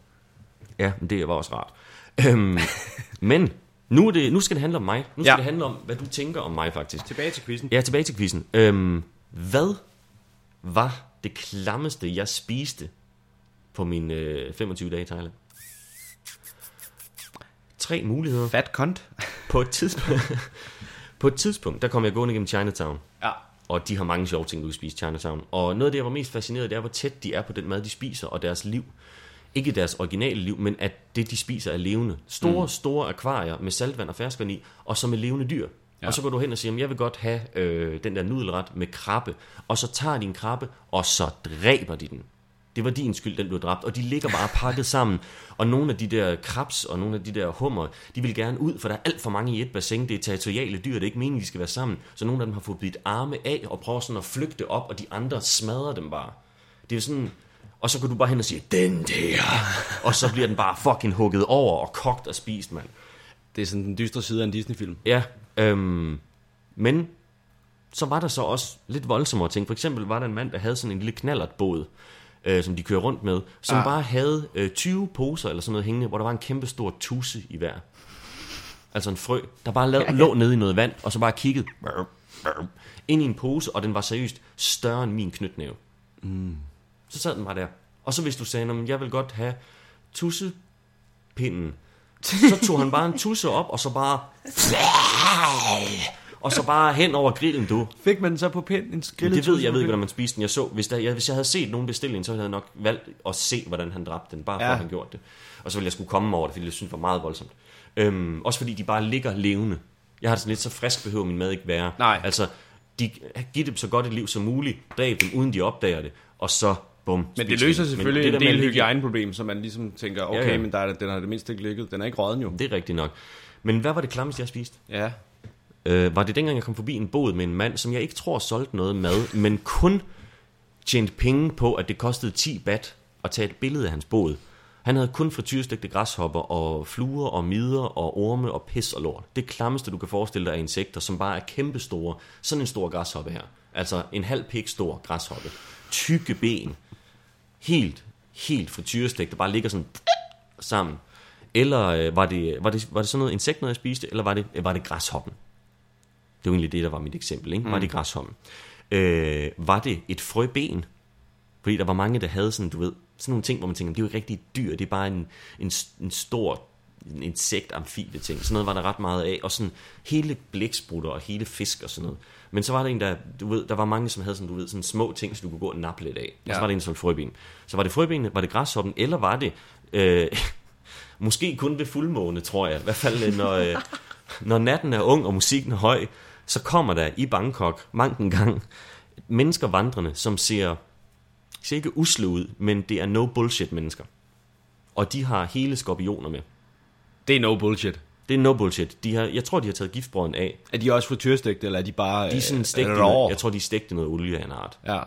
ja, men det var også rart. Øhm, <laughs> men nu, er det, nu skal det handle om mig. Nu skal ja. det handle om, hvad du tænker om mig faktisk. Tilbage til quizzen. Ja, tilbage til quizzen. Øhm, hvad var det klammeste, jeg spiste på mine øh, 25 dage i Thailand? Tre muligheder. Fat cunt. <laughs> På et tidspunkt, på et tidspunkt der kom jeg gående gennem Chinatown. Ja. Og de har mange sjove ting, du kan spise i Chinatown. Og noget af det, jeg var mest fascineret, det er, hvor tæt de er på den mad, de spiser, og deres liv. Ikke deres originale liv, men at det, de spiser, er levende. Store, mm. store akvarier med saltvand og ferskvand i, og så med levende dyr. Ja. Og så går du hen og siger, "Jamen, jeg vil godt have øh, den der nudelret med krabbe. Og så tager de en krabbe, og så dræber de den. Det var din skyld, den blev dræbt. Og de ligger bare pakket sammen. Og nogle af de der krabs og nogle af de der hummer, de vil gerne ud, for der er alt for mange i et bassin. Det er territoriale dyr, det er ikke meningen, de skal være sammen. Så nogle af dem har fået bidt arme af og prøver sådan at flygte op, og de andre smadrer dem bare. Det er sådan... Og så kan du bare hen og sige, den der. Og så bliver den bare fucking hugget over og kogt og spist, mand. Det er sådan den dystre side af en Disney-film. Ja, øhm, men så var der så også lidt voldsommere ting. For eksempel var der en mand, der havde sådan en lille knallertbåd, øh, som de kører rundt med, som Ah. bare havde øh, 20 poser eller sådan noget hængende, hvor der var en kæmpe stor tusse i hver. Altså en frø, der bare lå, lå nede i noget vand, og så bare kiggede ind i en pose, og den var seriøst større end min knytnæve. Mm. Så sad den bare der. Og så hvis du sagde, "Nå, men jeg vil godt have tussepinden Så tog han bare en tusse op, og så bare... <laughs> Og så bare hen over grillen, du. Fik man så på pind en grillet Det ved jeg, jeg ved ikke, hvordan man spiste den. Jeg så, hvis, der, jeg, hvis jeg havde set nogen bestille en, så havde jeg nok valgt at se, hvordan han dræbte den, bare for Ja. at han gjort det. Og så ville jeg skulle komme over det, fordi jeg synes, det var meget voldsomt. Øhm, også fordi de bare ligger levende. Jeg har det sådan lidt så frisk behøver min mad ikke være. Nej. Altså, de, giv dem så godt et liv som muligt, dræb dem, uden de opdager det, og så bum. Men det løser selvfølgelig det en del hygiejneproblem, så man ligesom tænker, okay, ja. men der er, den har det mindste ikke ligget. Den er ikke råden jo. Det er rigtigt nok. Men hvad var det klammeste, jeg spiste? Ja øh, var det dengang, jeg kom forbi en båd med en mand, som jeg ikke tror solgte noget mad, men kun tjente penge på, at det kostede 10 bat at tage et billede af hans båd. Han havde kun frityrestegte græshopper og fluer og midder og orme og pis og lort. Det klammeste, du kan forestille dig af insekter, som bare er kæmpestore. Sådan en stor græshoppe her. Altså en halv pik stor græshoppe. Tykke ben. Helt, helt frityrestegte, der bare ligger sådan <tsk> sammen. Eller øh, var, det, var, det, var det sådan noget insekt, noget jeg spiste, eller var det, øh, var det græshoppen? Det var egentlig det, der var mit eksempel. Ikke? Var det græshoppen? Øh, var det et frøben? Fordi der var mange, der havde sådan, du ved, sådan nogle ting, hvor man tænker, det er jo ikke rigtig dyr, det er bare en, en, en stor insekt amfibie ting. Sådan noget var der ret meget af. Og sådan hele blæksprutter og hele fisk og sådan noget. Men så var der en, der, du ved, der var mange, som havde sådan, du ved, sådan små ting, så du kunne gå og nappe lidt af. Og så Ja. var det en sådan frøben. Så var det frøbenene, var det græshoppen, eller var det, øh, <laughs> måske kun ved fuldmåne, tror jeg. I hvert fald, når, øh, når natten er ung og musikken er høj, så kommer der i Bangkok manken gang mennesker vandrende, som ser, ser ikke usle ud, men det er no bullshit mennesker. Og de har hele skorpioner med. Det er no bullshit. Det er no bullshit. De har, jeg tror, de har taget giftbrøden af. Er de også frityrstegte, eller er de bare... De er sådan øh, stegt noget, jeg tror, de er stegt noget olie af en art. Ja.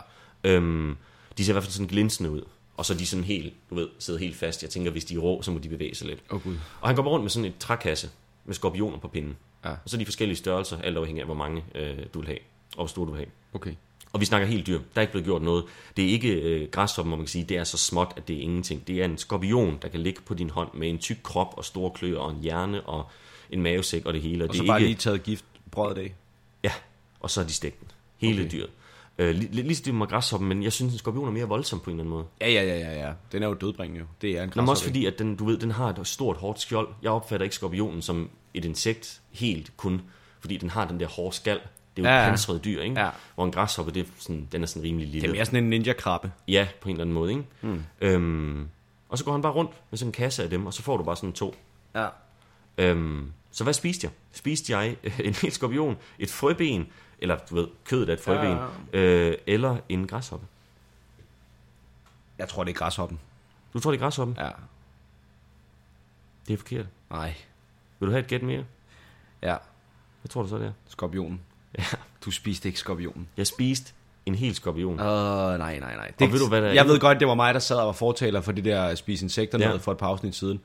Øhm, de ser i hvert fald sådan glinsende ud. Og så er de sådan helt, du ved, sidder helt fast. Jeg tænker, hvis de er rå, så må de bevæge sig lidt. Åh, Gud. Og han går rundt med sådan et trækasse med skorpioner på pinden. Ja. Og så de forskellige størrelser, alt afhængig af, hvor mange øh, du vil have, og hvor stor du vil have. Okay. Og vi snakker helt dyr. Der er ikke blevet gjort noget. Det er ikke øh, græshoppen, hvor man kan sige, det er så småt, at det er ingenting. Det er en skorpion, der kan ligge på din hånd med en tyk krop og store kløer og en hjerne og en mavesæk og det hele. Og, Og det så er bare ikke, lige taget gift brødet af. Ja, og så er de stegt den. Hele Okay. dyret. Øh, ligesom det med græshoppen, men jeg synes, en skorpion er mere voldsom på en eller anden måde. Ja, ja, ja, ja, ja. Den er jo dødbringende jo. Det er en Nå, men også græshoppe, fordi, at den, du ved, den har et stort, hårdt skjold. Jeg opfatter ikke skorpionen som et insekt helt kun, fordi den har den der hårde skal. Det er jo Ja, et pansret dyr, ikke? Ja. Hvor en græshoppe, det er sådan, den er sådan rimelig Det lille. er mere sådan en ninja-krabbe. Ja, på en eller anden måde, ikke? Mm. Øhm, og så går han bare rundt med sådan en kasse af dem, og så får du bare sådan to. Ja. Øhm, så hvad spiste jeg? Spiste jeg <laughs> en hel skorpion, et frøben, eller du ved, kødet af et frøben, Ja, ja. øh, eller en græshoppe? Jeg tror, det er græshoppen. Du tror, det er græshoppen? Ja. Det er forkert. Nej. Vil du have et gæt mere? Ja. Hvad tror du så, det er? Skorpionen. Ja. Du spiste ikke skorpionen. Jeg spiste en hel skorpion. Åh, uh, nej, nej, nej. Og ved du, hvad der er Jeg ved godt, det var mig, der sad og var fortaler for det der spise insekter Ja. noget for et par afsnit siden.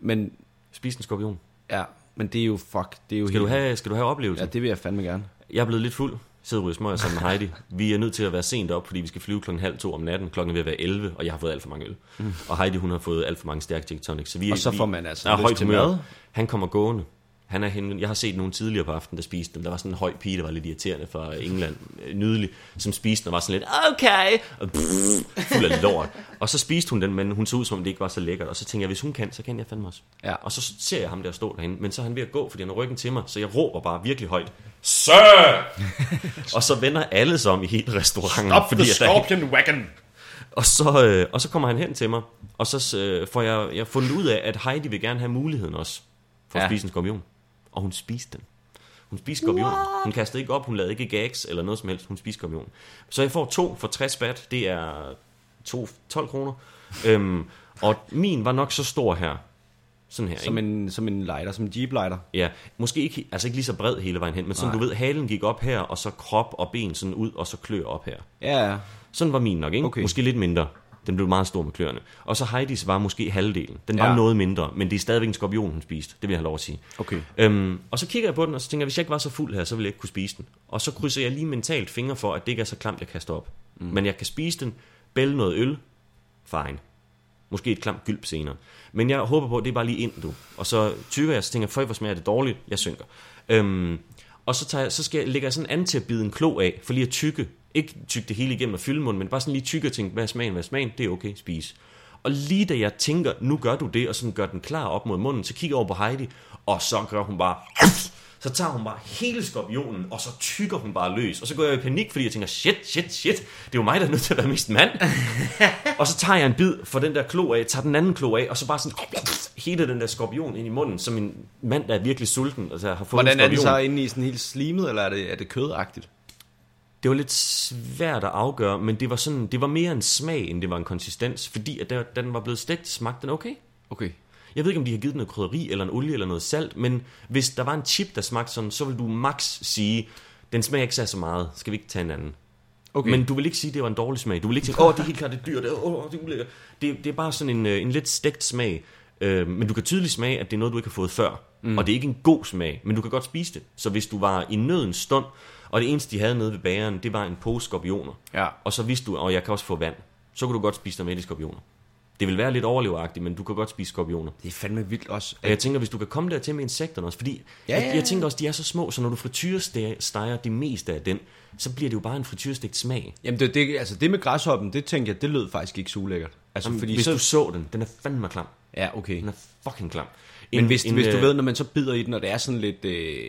Men, Spiste en skorpion. ja, men det er jo, fuck, det er jo Skal du helt... have, skal du have oplevelsen? Ja, det vil jeg fandme gerne. Jeg er blevet lidt fuld. Sidder ude i smøger sammen med Heidi. Vi er nødt til at være sent op, fordi vi skal flyve klokken halv to om natten. Klokken er ved at være 11, og jeg har fået alt for mange øl. Mm. Og Heidi, hun har fået alt for mange stærke gin tonic. Så vi, Og så vi, får man altså er højt til mad. Han kommer gående. Han er henne, jeg har set nogen tidligere på aftenen, der spiste dem. Der var sådan en høj pige, der var lidt irriterende fra England. øh, Nydelig. Som spiste den og var sådan lidt, okay. Og pff, fuld af lort. Og så spiste hun den, men hun så ud som om det ikke var så lækkert. Og så tænkte jeg, hvis hun kan, så kan jeg fandme også. Ja. Og så ser jeg ham der stå derhen, men så er han ved at gå, fordi han har ryggen til mig. Så jeg råber bare virkelig højt, Sir! <laughs> og så vender alle sig om i hele restauranten. Up the at der- scorpion wagon! og så, øh, og så kommer han hen til mig, og så øh, får jeg, jeg fundet ud af, at Heidi vil gerne have muligheden også for at Ja. spise en skorpion. Og hun spiste den. Hun spiste skorpion. Hun kastede ikke op, hun lavede ikke gags eller noget som helst. Hun spiste skorpion. Så jeg får to for 60 bat. Det er to, 12 kroner. Øhm, og min var nok så stor her. Sådan her, Som ikke? en, som en lighter, som en jeep lighter. Ja, måske ikke, altså ikke lige så bred hele vejen hen, men sådan, Nej. du ved, halen gik op her, og så krop og ben sådan ud, og så klør op her. Ja, ja. Sådan var min nok, ikke? Okay. Måske lidt mindre. Den blev meget stor med kløerne. Og så Heidis var måske halvdelen. Den var Ja. noget mindre, men det er stadigvæk en skorpion, hun spiste. Det vil jeg have lov at sige. Okay. Øhm, og så kigger jeg på den, og så tænker jeg, hvis jeg ikke var så fuld her, så ville jeg ikke kunne spise den. Og så krydser jeg lige mentalt fingre for, at det ikke er så klamt, jeg kaster op. Mm. Men jeg kan spise den, bælge noget øl, fine. Måske et klamt gylp senere. Men jeg håber på, at det er bare lige ind, du. Og så tykker jeg, så tænker jeg, for hvor smager det dårligt, jeg synker. Øhm, og så, tager jeg, så skal jeg, lægger jeg sådan an til at bide en klo af, for lige at tykke. Ikke tykke det hele igennem og fylde munden, men bare sådan lige tykke og tænke, hvad er smagen, hvad er smagen, det er okay, spise. Og lige da jeg tænker, nu gør du det, og sådan gør den klar op mod munden, så kigger jeg over på Heidi, og så gør hun bare... Så tager hun bare hele skorpionen, og så tykker hun bare løs. Og så går jeg i panik, fordi jeg tænker, shit, shit, shit, det er jo mig, der er nødt til at være mest mand. <laughs> og så tager jeg en bid for den der klo af, tager den anden klo af, og så bare sådan hele den der skorpion ind i munden, som en mand, der er virkelig sulten, altså har fået Hvordan er skorpion. så inde i sådan helt slimet, eller er det, er det kødagtigt? Det var lidt svært at afgøre, men det var, sådan, det var mere en smag, end det var en konsistens, fordi at der, da den var blevet stegt, smagte den okay. Okay. Jeg ved ikke, om de har givet den noget krydderi, eller en olie, eller noget salt, men hvis der var en chip, der smagte sådan, så vil du max sige, den smager ikke så meget, skal vi ikke tage en anden? Okay. Men du vil ikke sige, at det var en dårlig smag. Du vil ikke sige, åh, oh, det er helt klart, det er dyrt, åh, oh, det er ulækkert. Det, det er bare sådan en, øh, en lidt stegt smag. Øh, men du kan tydeligt smage, at det er noget, du ikke har fået før. Mm. Og det er ikke en god smag, men du kan godt spise det. Så hvis du var i nødens stund, og det eneste, de havde nede ved bageren, det var en pose skorpioner. Ja. Og så vidste du, og jeg kan også få vand. Så kunne du godt spise dig med i skorpioner. Det vil være lidt overleveragtigt, men du kan godt spise skorpioner. Det er fandme vildt også. Og jeg tænker, hvis du kan komme der til med insekterne også, fordi Ja, ja, ja, jeg, tænker også, de er så små, så når du frityresteger det meste af den, så bliver det jo bare en frityrestegt smag. Jamen det, det, altså det med græshoppen, det tænkte jeg, det lød faktisk ikke så ulækkert. Altså Jamen, fordi hvis så... du så den, den er fandme klam. Ja, okay. Den er fucking klam. Men hvis, hvis du øh, ved, når man så bider i den, og det er sådan lidt øh,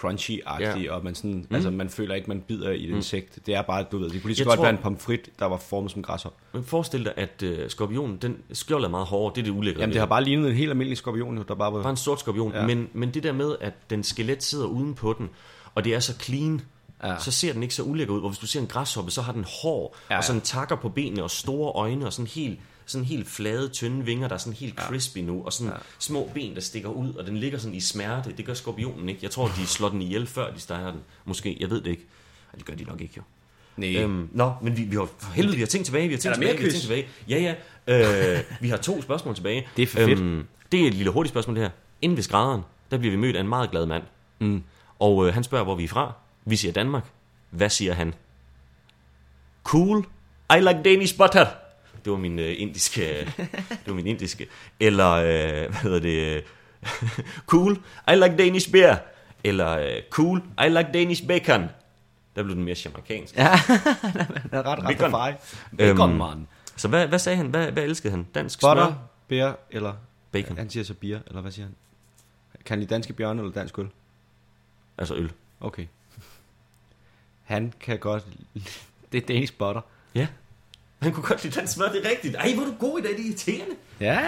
crunchy-agtigt, Ja. og man sådan, mm. altså man føler ikke, man bider i et insekt. Det er bare, du ved, det kunne lige så godt tror- være en pomfrit, der var formet som græshop. Men forestil dig, at øh, skorpionen, den skjold er meget hårdere, det er det ulækkere. Jamen det har bare lignet en helt almindelig skorpion, der bare var... bare en sort skorpion, Ja. men, men det der med, at den skelet sidder uden på den, og det er så clean, Ja. så ser den ikke så ulækker ud. Hvor hvis du ser en græshoppe, så har den hår, ja. og sådan takker på benene, og store øjne, og sådan helt, sådan helt flade, tynde vinger, der er sådan helt crispy nu, og sådan Ja. små ben, der stikker ud, og den ligger sådan i smerte. Det gør skorpionen ikke. Jeg tror, de slår den ihjel, før de steger den. Måske, jeg ved det ikke. Ja, det gør de nok ikke, jo. Nej. Øhm, nå, men vi, vi har for helvede, vi har ting tilbage, vi har ting tilbage, vi har ting tilbage. Ja, ja. Øh, vi har to spørgsmål tilbage. Det er for fedt. det er et lille hurtigt spørgsmål det her. Inden ved skrædderen, der bliver vi mødt af en meget glad mand. Mm. Og øh, han spørger, hvor vi er fra. Vi siger Danmark. Hvad siger han? Cool. I like Danish butter. Det var min øh, indiske, det var min indiske. Eller, øh, hvad hedder det? <laughs> cool. I like Danish beer. Eller øh, cool. I like Danish bacon. Der blev den mere jamaikansk. Ja, <laughs> den er ret ret fej. Bacon, Øhm, man. Så hvad, hvad sagde han? Hvad, hvad elskede han? Dansk Butter, smør? bær eller... Bacon. Han siger så bier, eller hvad siger han? Kan han lide danske bjørne eller dansk øl? Altså øl. Okay. Han kan godt... <laughs> Det er Danish butter. Ja. Han kunne godt lide den smør, det er rigtigt. Ej, hvor er du god i dag, det er irriterende. Ja,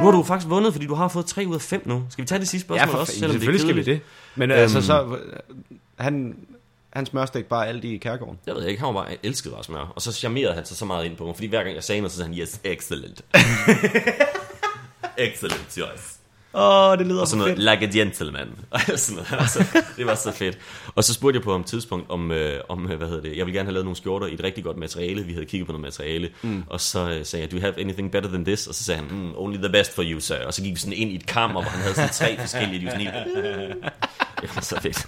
Nu har du faktisk vundet, fordi du har fået 3 ud af 5 nu. Skal vi tage det sidste ja spørgsmål for også, selvom det er selvfølgelig skal vi kedeligt? det. Men øhm, altså så... øh, Han, han smørstek bare alt i kærgården. Jeg ved ikke, han var bare, jeg elskede bare smør. Og så charmerede han sig så meget ind på mig, fordi hver gang jeg sagde noget, så sagde han, yes, excellent. <laughs> excellent choice. Åh, oh, det lyder Og sådan noget, like a gentleman. <laughs> Sådan noget. Altså, det var så fedt. Og så spurgte jeg på om tidspunkt, om, øh, om øh, hvad hedder det, jeg ville gerne have lavet nogle skjorter i et rigtig godt materiale. Vi havde kigget på noget materiale. Mm. Og så øh, sagde jeg, do you have anything better than this? Og så sagde han, mm, only the best for you, sir. Og så gik vi sådan ind i et kammer, hvor han havde sådan tre forskellige. De var sådan helt, det var så fedt.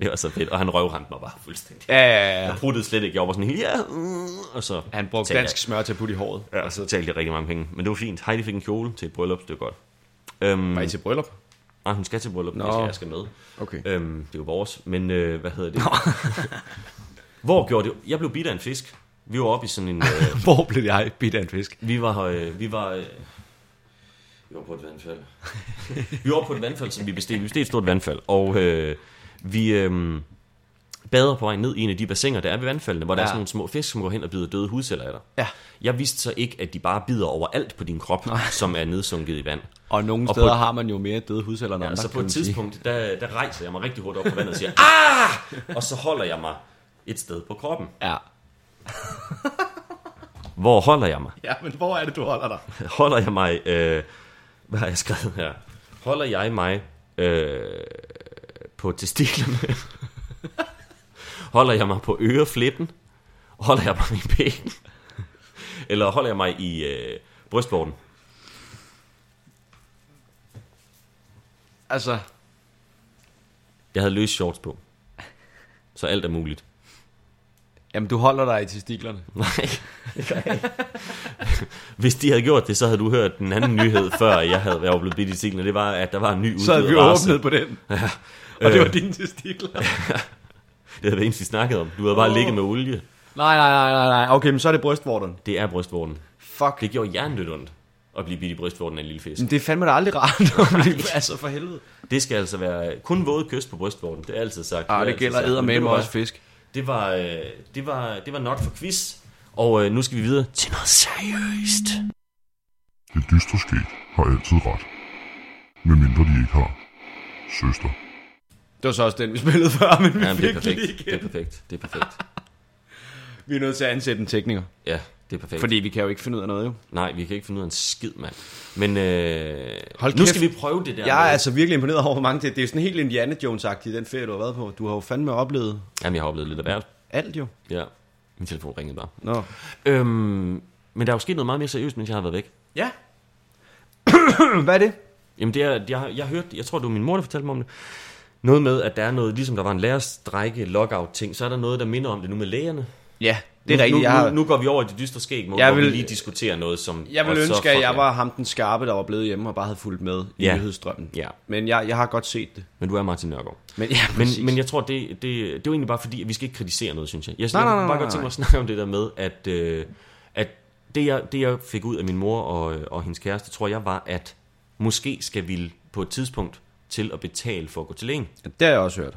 Det var så fedt. Og han røvrendte mig bare fuldstændig. Ja, ja, ja. Jeg pruttede slet ikke. Jeg var sådan ja. Mm, og så Han brugte dansk smør til at putte i håret. Jeg, ja, og så talte jeg rigtig mange penge. Men det var fint. Heidi fik en kjole til et bryllup, det var godt. Øhm, Var I til bryllup? nej, hun skal til bryllup, Nå. jeg skal, jeg skal med. Okay. Øhm, det er jo vores, men øh, hvad hedder det? <laughs> Hvor gjorde det? Jeg blev bidt af en fisk. Vi var oppe i sådan en... Øh, <laughs> Hvor blev jeg bidt af en fisk? vi var... Øh, vi var... Øh, vi var på et vandfald. <laughs> vi var på et vandfald, som vi besteg. Vi besteg et stort vandfald, og øh, vi øh, bader på vej ned i en af de bassiner, der er ved vandfaldene, hvor der Ja. er sådan nogle små fisk, som går hen og bider døde hudceller af dig. Ja. Jeg vidste så ikke, at de bare bider over alt på din krop, som er nedsunket i vand. Og nogle Og steder på- har man jo mere døde hudceller end Ja, andre, så på et tidspunkt, der, der rejser jeg mig rigtig hurtigt op på vandet og siger, <laughs> ah! Og så holder jeg mig et sted på kroppen. Ja. <laughs> Hvor holder jeg mig? ja, men hvor er det, du holder dig? <laughs> Holder jeg mig, øh, hvad har jeg skrevet her? Holder jeg mig øh, på testiklerne? Holder jeg mig på øreflippen? Holder jeg mig i pæken? Eller holder jeg mig i øh, brystvorten? Altså, Jeg havde løs shorts på. Så alt er muligt. jamen du holder dig i testiklerne. <laughs> Nej, det gør jeg ikke. Hvis de havde gjort det, så havde du hørt den anden nyhed, før jeg havde været blevet bidt i og det var, at der var en ny Så havde vi race. åbnet på den. Ja. Og det var dine testikler. <laughs> Det havde vi snakkede om. Du havde bare ligget med olie. Nej, nej, nej, nej, nej. Okay, men så er det brystvorterne. Det er brystvorten. Fuck. Det gjorde hjernet ondt. at blive bidt i brystvorten af en lille fisk. Men det er fandme da aldrig rart. at blive- altså for helvede. Det skal altså være kun våde kys på brystvorten. Det er altid sagt. Ah, det altid gælder du hvad? også fisk. Det var, øh, det var, det var not for quiz. Og øh, nu skal vi videre til noget seriøst. Det dystre skæg har altid ret. Medmindre de ikke har. Søster. Det var så også den, vi spillede før, men vi Ja, det er fik perfekt. lige Det er igen. perfekt. Det er perfekt. Vi er nødt til at ansætte en tekniker. Ja, det er perfekt. Fordi vi kan jo ikke finde ud af noget, jo. Nej, vi kan ikke finde ud af en skid, mand. Men øh, Hold nu kæft. skal vi prøve det der. Jeg er med- altså virkelig imponeret over, hvor mange det er. Det er sådan helt Indiana Jones-agtigt, den ferie, du har været på. Du har jo fandme oplevet Jamen, jeg har oplevet lidt af hvert. alt, jo. Ja, min telefon ringede bare. Nå. Øhm, men der er jo sket noget meget mere seriøst, mens jeg har været væk. Ja. <clears throat> Hvad er det? Jamen, det er, jeg, jeg hørte, jeg tror, det var min mor, der fortalte mig om det. Noget med, at der er noget, ligesom der var en lærerstrække, lockout-ting, så er der noget, der minder om det nu med lægerne. Ja, det er nu, rigtigt. Nu, har, nu, nu går vi over i det dystre skæg, hvor, Jeg hvor vi vil- lige diskuterer noget, som... jeg vil ønske, at jeg var ham den skarpe, der var blevet hjemme og bare havde fulgt med i Ja. nyhedsstrømmen. Ja, Men jeg, jeg har godt set det. men du er Martin Nørgaard. Men, ja, Men, præcis. men jeg tror, det, det, det er jo egentlig bare fordi, at vi skal ikke kritisere noget, synes jeg. Jeg, Nej, jeg nej, bare godt tænke mig at snakke om det der med, at, øh, at det, jeg, det, jeg fik ud af min mor og, og hendes kæreste, tror jeg var, at måske skal vi på et tidspunkt til at betale for at gå til lægen. Det har jeg også hørt.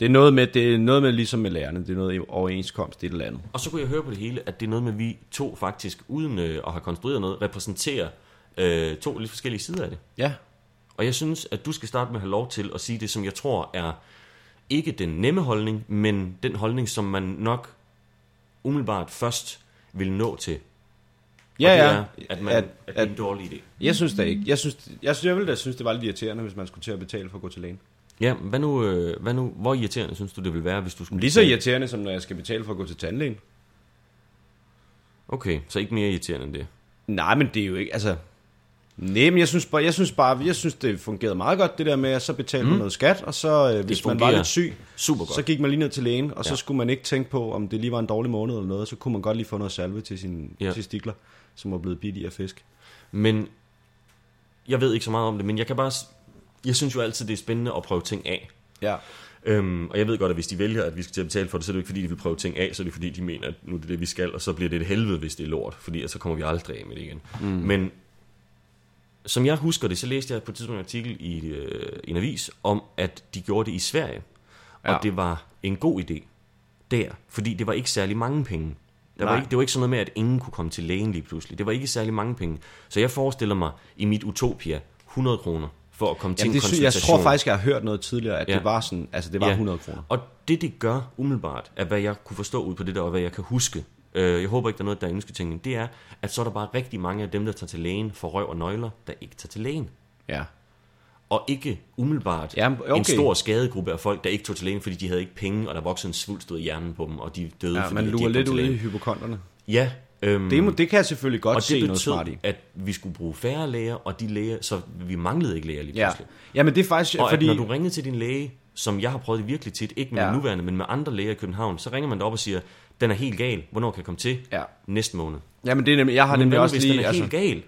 Det er noget med, det er noget med ligesom med lærerne. Det er noget i overenskomst, det er et eller andet. Og så kunne jeg høre på det hele, at det er noget med, at vi to faktisk, uden øh, at have konstrueret noget, repræsenterer øh, to lidt forskellige sider af det. Ja. Og jeg synes, at du skal starte med at have lov til at sige det, som jeg tror er ikke den nemme holdning, men den holdning, som man nok umiddelbart først vil nå til. Ja, ja. er, at, man, at, At- det er en dårlig idé. Jeg synes da ikke. Jeg, synes, jeg, synes, jeg ville da synes, det var lidt irriterende, hvis man skulle til at betale for at gå til lægen. Ja, hvad nu, øh, hvad nu, hvor irriterende synes du, det vil være, hvis du skulle... Lige så irriterende, som når jeg skal betale for at gå til tandlægen. Okay, så ikke mere irriterende end det. Nej, men det er jo ikke, altså... Nej, men jeg synes bare, jeg synes bare, jeg synes det fungerede meget godt, det der med, at så betalte man noget skat, og så, øh, hvis man var lidt syg, Super godt. så gik man lige ned til lægen, og så Ja. skulle man ikke tænke på, om det lige var en dårlig måned eller noget, så kunne man godt lige få noget salve til sine Ja. testikler, som var blevet bidt i af fisk. Men jeg ved ikke så meget om det, men jeg kan bare... Jeg synes jo altid, det er spændende at prøve ting af. Ja. Øhm, og jeg ved godt, at hvis de vælger, at vi skal til at betale for det, så er det ikke fordi, de vil prøve ting af, så er det fordi, de mener, at nu er det det, vi skal, og så bliver det et helvede, hvis det er lort, fordi så kommer vi aldrig af med det igen. Mm. Men som jeg husker det, så læste jeg på et tidspunkt en artikel i øh, en avis om, at de gjorde det i Sverige, og Ja. det var en god idé der, fordi det var ikke særlig mange penge. Der var ikke, det var ikke sådan noget med, at ingen kunne komme til lægen lige pludselig. Det var ikke særlig mange penge. Så jeg forestiller mig i mit utopia 100 kroner for at komme til Jamen, en det, konsultation. jeg tror faktisk, jeg har hørt noget tidligere, at Ja. ja. det var sådan, altså det var Ja. 100 kroner. Og det, det gør umiddelbart, at hvad jeg kunne forstå ud på det der, og hvad jeg kan huske, øh, jeg håber ikke, der er noget, der er ønsketænkning, det er, at så er der bare rigtig mange af dem, der tager til lægen for røv og nøgler, der ikke tager til lægen. Ja. Og ikke umiddelbart Jamen, okay. en stor skadegruppe af folk, der ikke tog til lægen, fordi de havde ikke penge, og der voksede en svulst ud i hjernen på dem, og de døde, ja fordi man de lurer lidt ud i hypokonterne. Ja, øhm, Det, må, det kan jeg selvfølgelig godt og se det noget smart i. betød, at vi skulle bruge færre læger, og de læger, så vi manglede ikke læger lige Ja. pludselig. ja, men det er faktisk, Og fordi... når du ringede til din læge, som jeg har prøvet det virkelig tit, ikke med ja. Ja. nuværende, men med andre læger i København, så ringer man derop og siger, den er helt gal, hvornår kan jeg komme til? Ja. Næste måned. Jamen, det er nemlig, jeg har Men nemlig også hvis lige... den er Altså, helt gal?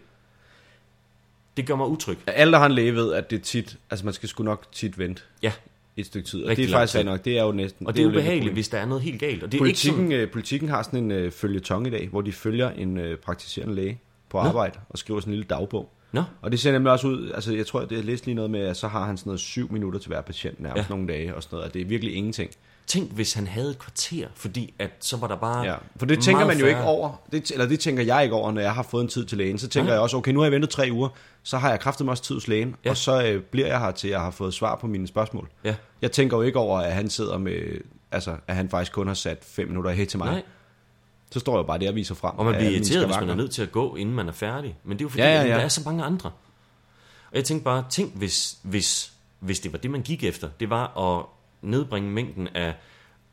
Det gør mig utryg. alle, der har en læge, ved, at det er tit... Altså, man skal sgu nok tit vente Ja, et stykke tid. Og Rigtig det er faktisk nok. Det er jo næsten... og det er jo lidt et ubehageligt, hvis der er noget helt galt. Og det er ikke Politikken, sådan, øh, politikken har sådan en øh, følgetong i dag, hvor de følger en øh, praktiserende læge på arbejde og skriver sådan en lille dagbog. Nå, Og det ser nemlig også ud, altså jeg tror, det jeg læste lige noget med, at så har han sådan noget syv minutter til hver patient nærmest Ja. ja. nogle dage og sådan noget, og det er virkelig ingenting. Tænk hvis han havde et kvarter, fordi at så var der bare Ja, for det tænker man jo ikke over, det, eller det tænker jeg ikke over, når jeg har fået en tid til lægen. Så tænker Nej. jeg også, okay, nu har jeg ventet tre uger, så har jeg kraftet mig også tid hos lægen, Ja. ja. og så øh, bliver jeg her til, at jeg har fået svar på mine spørgsmål. Ja, Jeg tænker jo ikke over, at han sidder med, altså at han faktisk kun har sat fem minutter af til mig. nej. Så står jeg jo bare der og viser frem. Og man bliver irriteret, hvis man er nødt til at gå, inden man er færdig. Men det er jo fordi, Ja, ja, ja. der er så mange andre. Og jeg tænkte bare, tænk hvis, hvis, hvis det var det, man gik efter. Det var at nedbringe mængden af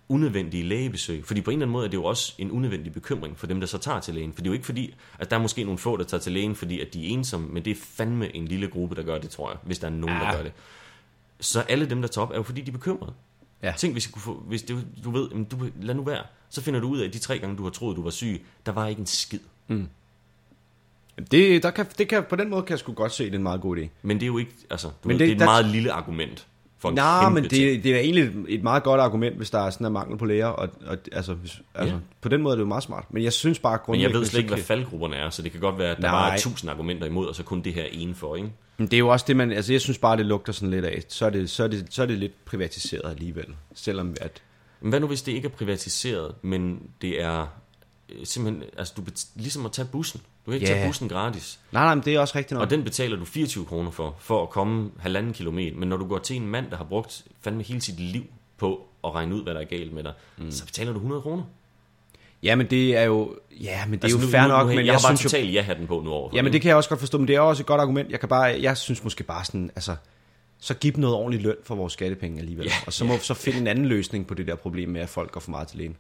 unødvendige lægebesøg. Fordi på en eller anden måde er det jo også en unødvendig bekymring for dem, der så tager til lægen. For det er jo ikke fordi, at der er måske nogle få, der tager til lægen, fordi at de er ensomme, men det er fandme en lille gruppe, der gør det, tror jeg, hvis der er nogen, ja. der gør det. Så alle dem, der tager op, er jo fordi, de er bekymrede. Ja. Tænk, hvis, jeg kunne få, hvis det, du ved, jamen, du, lad nu være. Så finder du ud af, at de tre gange, du har troet, du var syg, der var ikke en skid. Det, der kan, det kan, på den måde kan jeg sgu godt se, det er en meget god idé. Men det er jo ikke, altså, du Men ved, det, det- det er et der- meget lille argument For en Nej, men ting. det, det er egentlig et, et meget godt argument, hvis der er sådan en mangel på læger. Og, og, altså, hvis, altså, Ja. På den måde er det jo meget smart. Men jeg synes bare Men grundlæggende... jeg ved slet ikke, hvad faldgrupperne er, så det kan godt være, at der Nej. bare er tusind argumenter imod, og så kun det her ene for, ikke? Men det er jo også det, man... Altså, jeg synes bare, det lugter sådan lidt af. Så er det, så er det, så er det lidt privatiseret alligevel. Selvom at... Men hvad nu, hvis det ikke er privatiseret, men det er simpelthen, altså du bet- ligesom at tage bussen. Du kan ikke Ja. tage bussen gratis. Nej, nej, men det er også rigtigt nok. Og den betaler du 24 kroner for, for at komme halvanden kilometer. Men når du går til en mand, der har brugt fandme hele sit liv på at regne ud, hvad der er galt med dig, mm. så betaler du 100 kroner. Ja, men det er jo... Ja, men det er Altså, jo fair nok, men jeg, jeg, har bare synes jo... totalt ja-hatten på nu over. Ja, men det kan jeg også godt forstå, men det er også et godt argument. Jeg kan bare, jeg synes måske bare sådan, altså, så giv dem noget ordentligt løn for vores skattepenge alligevel. Ja, og så må så finde en anden løsning på det der problem med, at folk går for meget til lægen.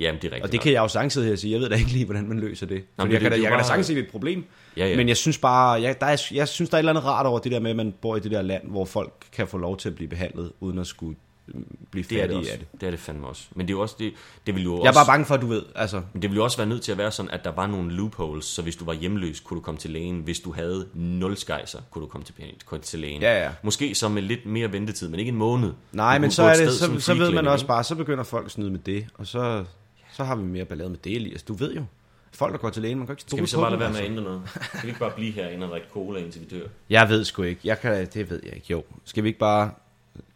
Jamen, det er rigtigt. Og det kan jeg jo sidde her og sige, jeg ved da ikke lige, hvordan man løser det. men Fordi det- jeg kan, da, jeg kan da bare- sagtens se, det er et problem. Ja, ja. Men jeg synes bare, jeg, der er, jeg synes, der er et eller andet rart over det der med, at man bor i det der land, hvor folk kan få lov til at blive behandlet, uden at skulle mm, blive det er det fattige også. af det. Det er det fandme også. Men det er jo også det, det vil jo Jeg er også, bare bange for, at du ved, altså, Men det ville jo også være nødt til at være sådan, at der var nogle loopholes, så hvis du var hjemløs, kunne du komme til lægen. Hvis du havde nul skejser, kunne du komme til, til lægen. Ja, ja. Måske så med lidt mere ventetid, men ikke en måned. nej, men så, er et det, sted så, så ved man også bare, så begynder folk at snyde med det, og så, så har vi mere ballade med det, Elias. Du ved jo, folk der går til lægen, man kan ikke Skal stole vi så bare lade være med at altså. ændre noget? Skal vi ikke bare blive herinde og drikke cola, indtil vi dør? Jeg ved sgu ikke, jeg kan, det ved jeg ikke, jo. Skal vi ikke bare,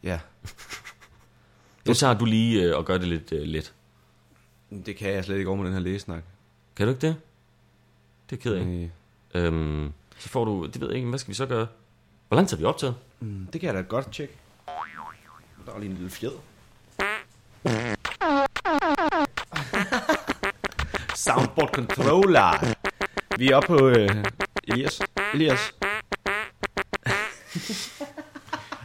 ja, Nu tager du lige øh, og gør det lidt øh, let. det kan jeg slet ikke over med den her lægesnak. Kan du ikke det? Det er ked af. Øh, Øhm, så får du, det ved jeg ikke, hvad skal vi så gøre? Hvor lang tid har vi optaget? mm, Det kan jeg da godt tjekke. Der var lige en lille fjed. Soundboard controller. Vi er oppe på øh, Elias. Elias. <laughs>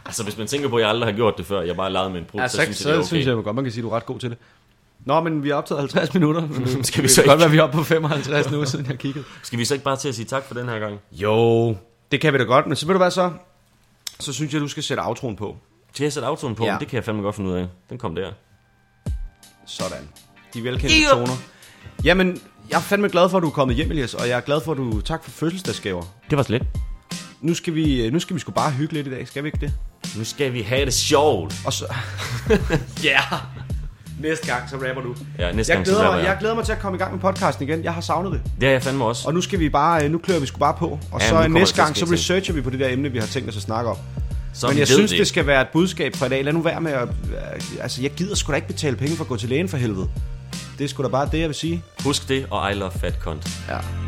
Altså, hvis man tænker på, at jeg aldrig har gjort det før, jeg bare leget med en brud, Ja, så, så, synes så, jeg, det er så synes okay. jeg godt, man kan sige, at du er ret god til det. Nå, men vi har optaget 50 minutter. <laughs> Skal vi så kan godt ikke- være, at vi er oppe på 55 nu, siden jeg kiggede. Skal vi så ikke bare til at sige tak for den her gang? Jo, det kan vi da godt, men så ved du hvad så? Så synes jeg, du skal sætte outroen på. Skal jeg sætte autoen på? Ja. Det kan jeg fandme godt finde ud af. Den kom der. Sådan. De velkendte yeah. toner. Jamen, jeg er fandme glad for, at du er kommet hjem, Elias, og jeg er glad for, at du... Tak for fødselsdagsgaver. Det var slet. Nu skal vi, nu skal vi sgu bare hygge lidt i dag, skal vi ikke det? Nu skal vi have det sjovt. Og så... <laughs> Ja! yeah. Næste gang, så rapper du. Ja, næste Jeg gang, så glæder, rapper mig, jeg. jeg glæder mig til at komme i gang med podcasten igen. Jeg har savnet det. Det er jeg fandme også. Og nu skal vi bare, nu klør vi sgu bare på. Og Ja, så kommer næste gang, så researcher vi på det der emne, vi har tænkt os at snakke om. Så Men jeg synes, det skal være et budskab fra i dag. Lad nu være med at... Altså, jeg gider sgu da ikke betale penge for at gå til lægen for helvede. Det er sgu da bare det, jeg vil sige. Husk det, og I love fat cunt. Ja.